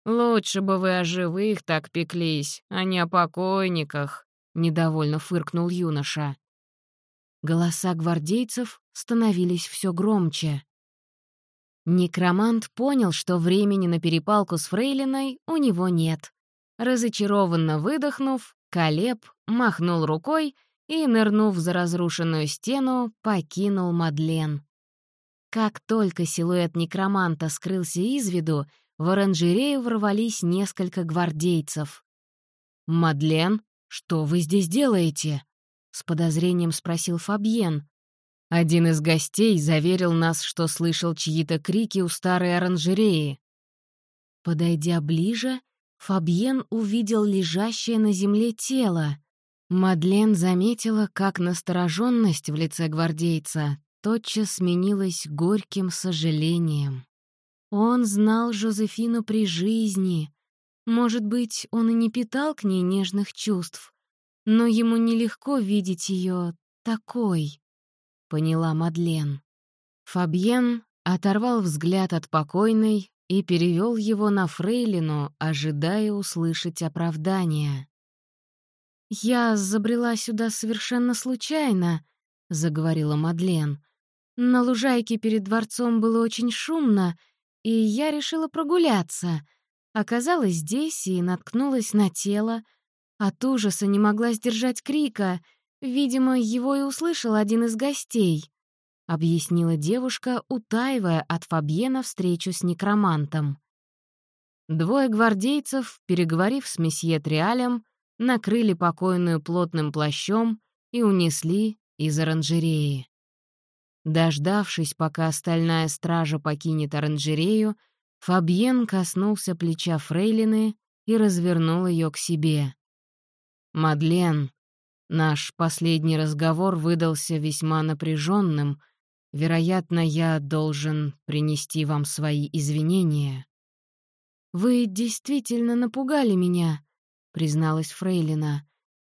«Лучше бы вы о живых так пеклись, а не о покойниках», — недовольно фыркнул юноша. Голоса гвардейцев становились все громче. Некромант понял, что времени на перепалку с Фрейлиной у него нет. Разочарованно выдохнув, Калеб махнул рукой и, нырнув за разрушенную стену, покинул Мадлен. Как только силуэт некроманта скрылся из виду, в оранжерею ворвались несколько гвардейцев. «Мадлен, что вы здесь делаете?» — с подозрением спросил Фабьен. Один из гостей заверил нас, что слышал чьи-то крики у старой оранжереи. Подойдя ближе, Фабьен увидел лежащее на земле тело. Мадлен заметила, как настороженность в лице гвардейца тотчас сменилась горьким сожалением. Он знал Жозефину при жизни. Может быть, он и не питал к ней нежных чувств, но ему нелегко видеть ее такой поняла Мадлен. Фабьен оторвал взгляд от покойной и перевел его на Фрейлину, ожидая услышать оправдание. «Я забрела сюда совершенно случайно», — заговорила Мадлен. «На лужайке перед дворцом было очень шумно, и я решила прогуляться. Оказалась здесь и наткнулась на тело. От ужаса не могла сдержать крика — Видимо, его и услышал один из гостей, — объяснила девушка, утаивая от Фабьена встречу с некромантом. Двое гвардейцев, переговорив с месье Триалем, накрыли покойную плотным плащом и унесли из оранжереи. Дождавшись, пока остальная стража покинет оранжерею, Фабьен коснулся плеча Фрейлины и развернул ее к себе. «Мадлен, Наш последний разговор выдался весьма напряженным. Вероятно, я должен принести вам свои извинения. «Вы действительно напугали меня», — призналась Фрейлина.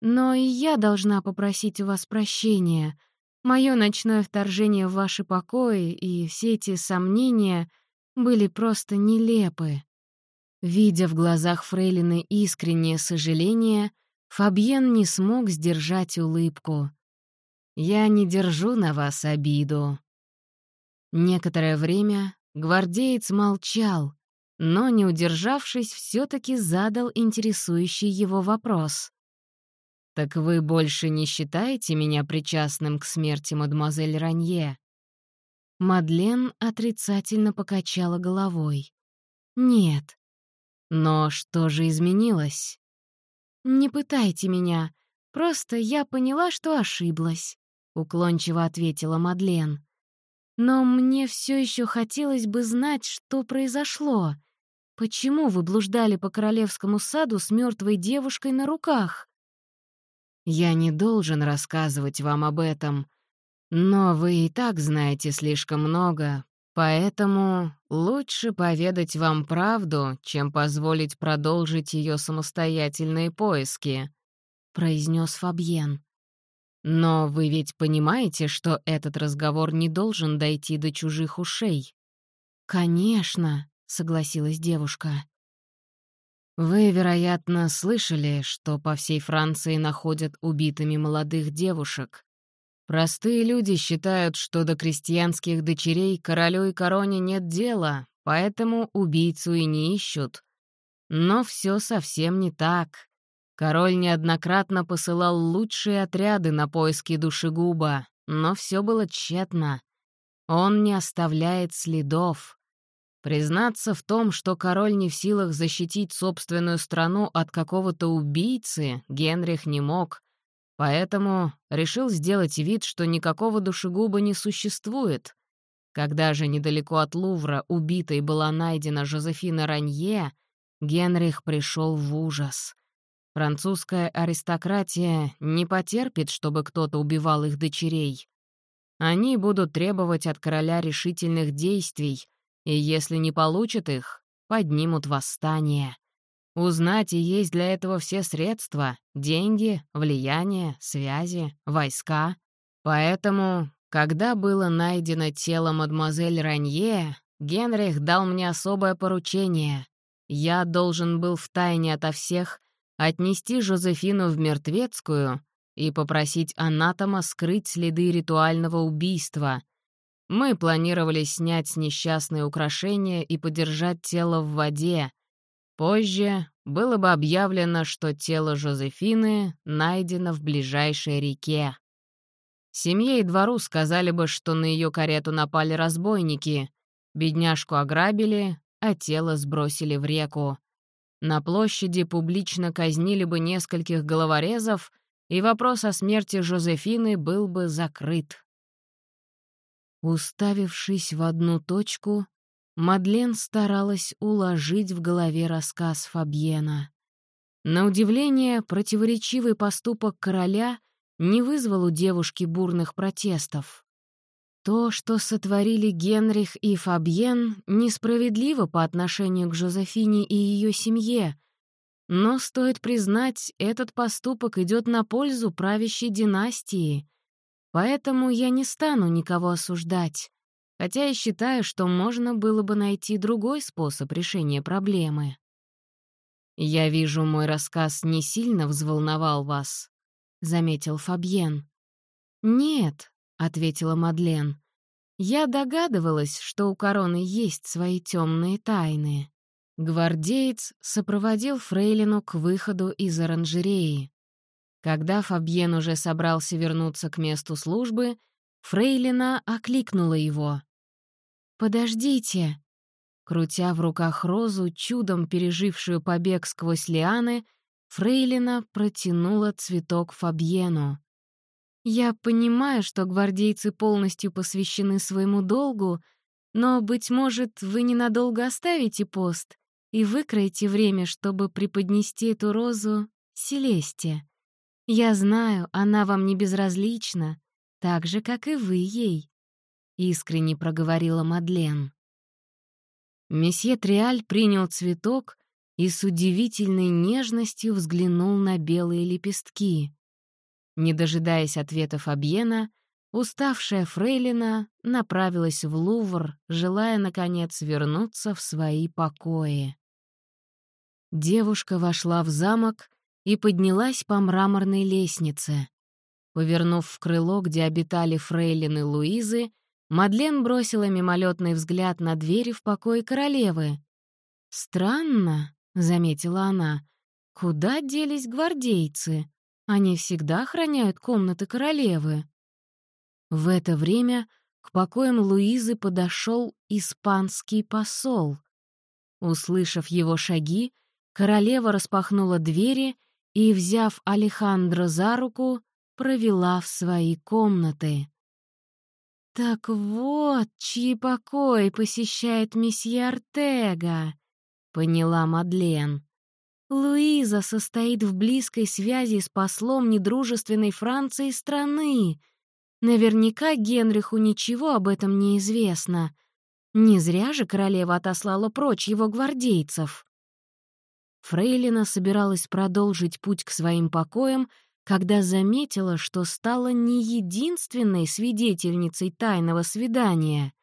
«Но и я должна попросить у вас прощения. Мое ночное вторжение в ваши покои и все эти сомнения были просто нелепы». Видя в глазах Фрейлины искреннее сожаление, — Фабьен не смог сдержать улыбку. «Я не держу на вас обиду». Некоторое время гвардеец молчал, но, не удержавшись, все таки задал интересующий его вопрос. «Так вы больше не считаете меня причастным к смерти мадемуазель Ранье?» Мадлен отрицательно покачала головой. «Нет». «Но что же изменилось?» «Не пытайте меня. Просто я поняла, что ошиблась», — уклончиво ответила Мадлен. «Но мне все еще хотелось бы знать, что произошло. Почему вы блуждали по королевскому саду с мертвой девушкой на руках?» «Я не должен рассказывать вам об этом, но вы и так знаете слишком много, Поэтому лучше поведать вам правду, чем позволить продолжить ее самостоятельные поиски», — произнес Фабьен. Но вы ведь понимаете, что этот разговор не должен дойти до чужих ушей? «Конечно», — согласилась девушка. Вы, вероятно, слышали, что по всей Франции находят убитыми молодых девушек. Простые люди считают, что до крестьянских дочерей королю и короне нет дела, поэтому убийцу и не ищут. Но все совсем не так. Король неоднократно посылал лучшие отряды на поиски душегуба, но все было тщетно. Он не оставляет следов. Признаться в том, что король не в силах защитить собственную страну от какого-то убийцы, Генрих не мог, поэтому решил сделать вид, что никакого душегуба не существует. Когда же недалеко от Лувра убитой была найдена Жозефина Ранье, Генрих пришел в ужас. Французская аристократия не потерпит, чтобы кто-то убивал их дочерей. Они будут требовать от короля решительных действий, и если не получат их, поднимут восстание. Узнать и есть для этого все средства — деньги, влияние, связи, войска. Поэтому, когда было найдено тело мадемуазель Ранье, Генрих дал мне особое поручение. Я должен был втайне ото всех отнести Жозефину в мертвецкую и попросить анатома скрыть следы ритуального убийства — мы планировали снять с несчастные украшения и подержать тело в воде. Позже было бы объявлено, что тело Жозефины найдено в ближайшей реке. Семье и двору сказали бы, что на ее карету напали разбойники, бедняжку ограбили, а тело сбросили в реку. На площади публично казнили бы нескольких головорезов, и вопрос о смерти Жозефины был бы закрыт. Уставившись в одну точку, Мадлен старалась уложить в голове рассказ Фабьена. На удивление, противоречивый поступок короля не вызвал у девушки бурных протестов. То, что сотворили Генрих и Фабьен, несправедливо по отношению к Жозефине и ее семье, но, стоит признать, этот поступок идет на пользу правящей династии, Поэтому я не стану никого осуждать, хотя и считаю, что можно было бы найти другой способ решения проблемы. «Я вижу, мой рассказ не сильно взволновал вас», — заметил Фабьен. «Нет», — ответила Мадлен. «Я догадывалась, что у короны есть свои темные тайны». Гвардеец сопроводил Фрейлину к выходу из оранжереи. Когда Фабьен уже собрался вернуться к месту службы, Фрейлина окликнула его. «Подождите!» Крутя в руках розу, чудом пережившую побег сквозь лианы, Фрейлина протянула цветок Фабьену. «Я понимаю, что гвардейцы полностью посвящены своему долгу, но, быть может, вы ненадолго оставите пост и выкроете время, чтобы преподнести эту розу Селесте. Я знаю, она вам не безразлична, так же, как и вы ей», — искренне проговорила Мадлен. Месье Триаль принял цветок и с удивительной нежностью взглянул на белые лепестки. Не дожидаясь ответов Абьена, уставшая фрейлина направилась в Лувр, желая, наконец, вернуться в свои покои. Девушка вошла в замок и поднялась по мраморной лестнице. Повернув в крыло, где обитали фрейлины Луизы, Мадлен бросила мимолетный взгляд на двери в покое королевы. «Странно», — заметила она, — «куда делись гвардейцы? Они всегда охраняют комнаты королевы». В это время к покоям Луизы подошел испанский посол. Услышав его шаги, королева распахнула двери и, взяв Алехандро за руку, провела в свои комнаты. «Так вот, чьи покои посещает месье Артега», — поняла Мадлен. «Луиза состоит в близкой связи с послом недружественной Франции страны. Наверняка Генриху ничего об этом не известно. Не зря же королева отослала прочь его гвардейцев». Фрейлина собиралась продолжить путь к своим покоям, когда заметила, что стала не единственной свидетельницей тайного свидания.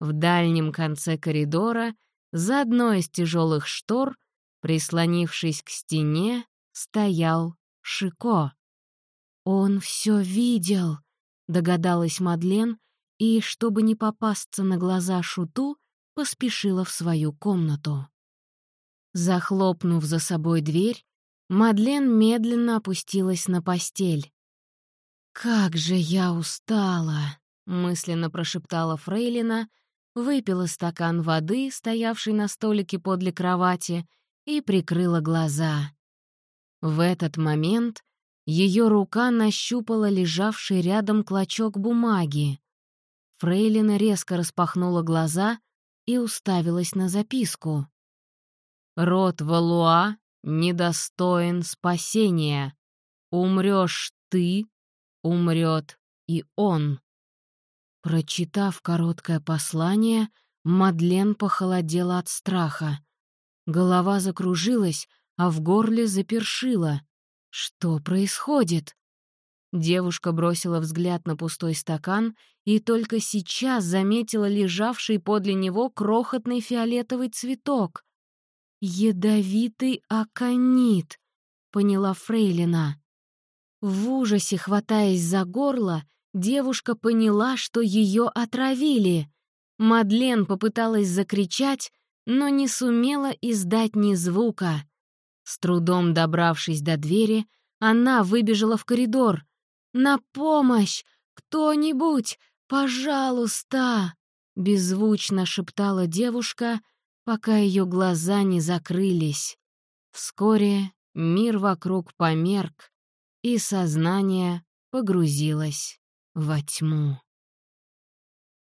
В дальнем конце коридора, за одной из тяжелых штор, прислонившись к стене, стоял Шико. «Он все видел», — догадалась Мадлен, и, чтобы не попасться на глаза Шуту, поспешила в свою комнату. Захлопнув за собой дверь, Мадлен медленно опустилась на постель. «Как же я устала!» — мысленно прошептала Фрейлина, выпила стакан воды, стоявший на столике подле кровати, и прикрыла глаза. В этот момент ее рука нащупала лежавший рядом клочок бумаги. Фрейлина резко распахнула глаза и уставилась на записку. «Род Валуа недостоин спасения. Умрешь ты, умрет и он». Прочитав короткое послание, Мадлен похолодела от страха. Голова закружилась, а в горле запершило. Что происходит? Девушка бросила взгляд на пустой стакан и только сейчас заметила лежавший подле него крохотный фиолетовый цветок. «Ядовитый аконит», — поняла Фрейлина. В ужасе, хватаясь за горло, девушка поняла, что ее отравили. Мадлен попыталась закричать, но не сумела издать ни звука. С трудом добравшись до двери, она выбежала в коридор — «На помощь! Кто-нибудь! Пожалуйста!» — беззвучно шептала девушка, пока ее глаза не закрылись. Вскоре мир вокруг померк, и сознание погрузилось во тьму.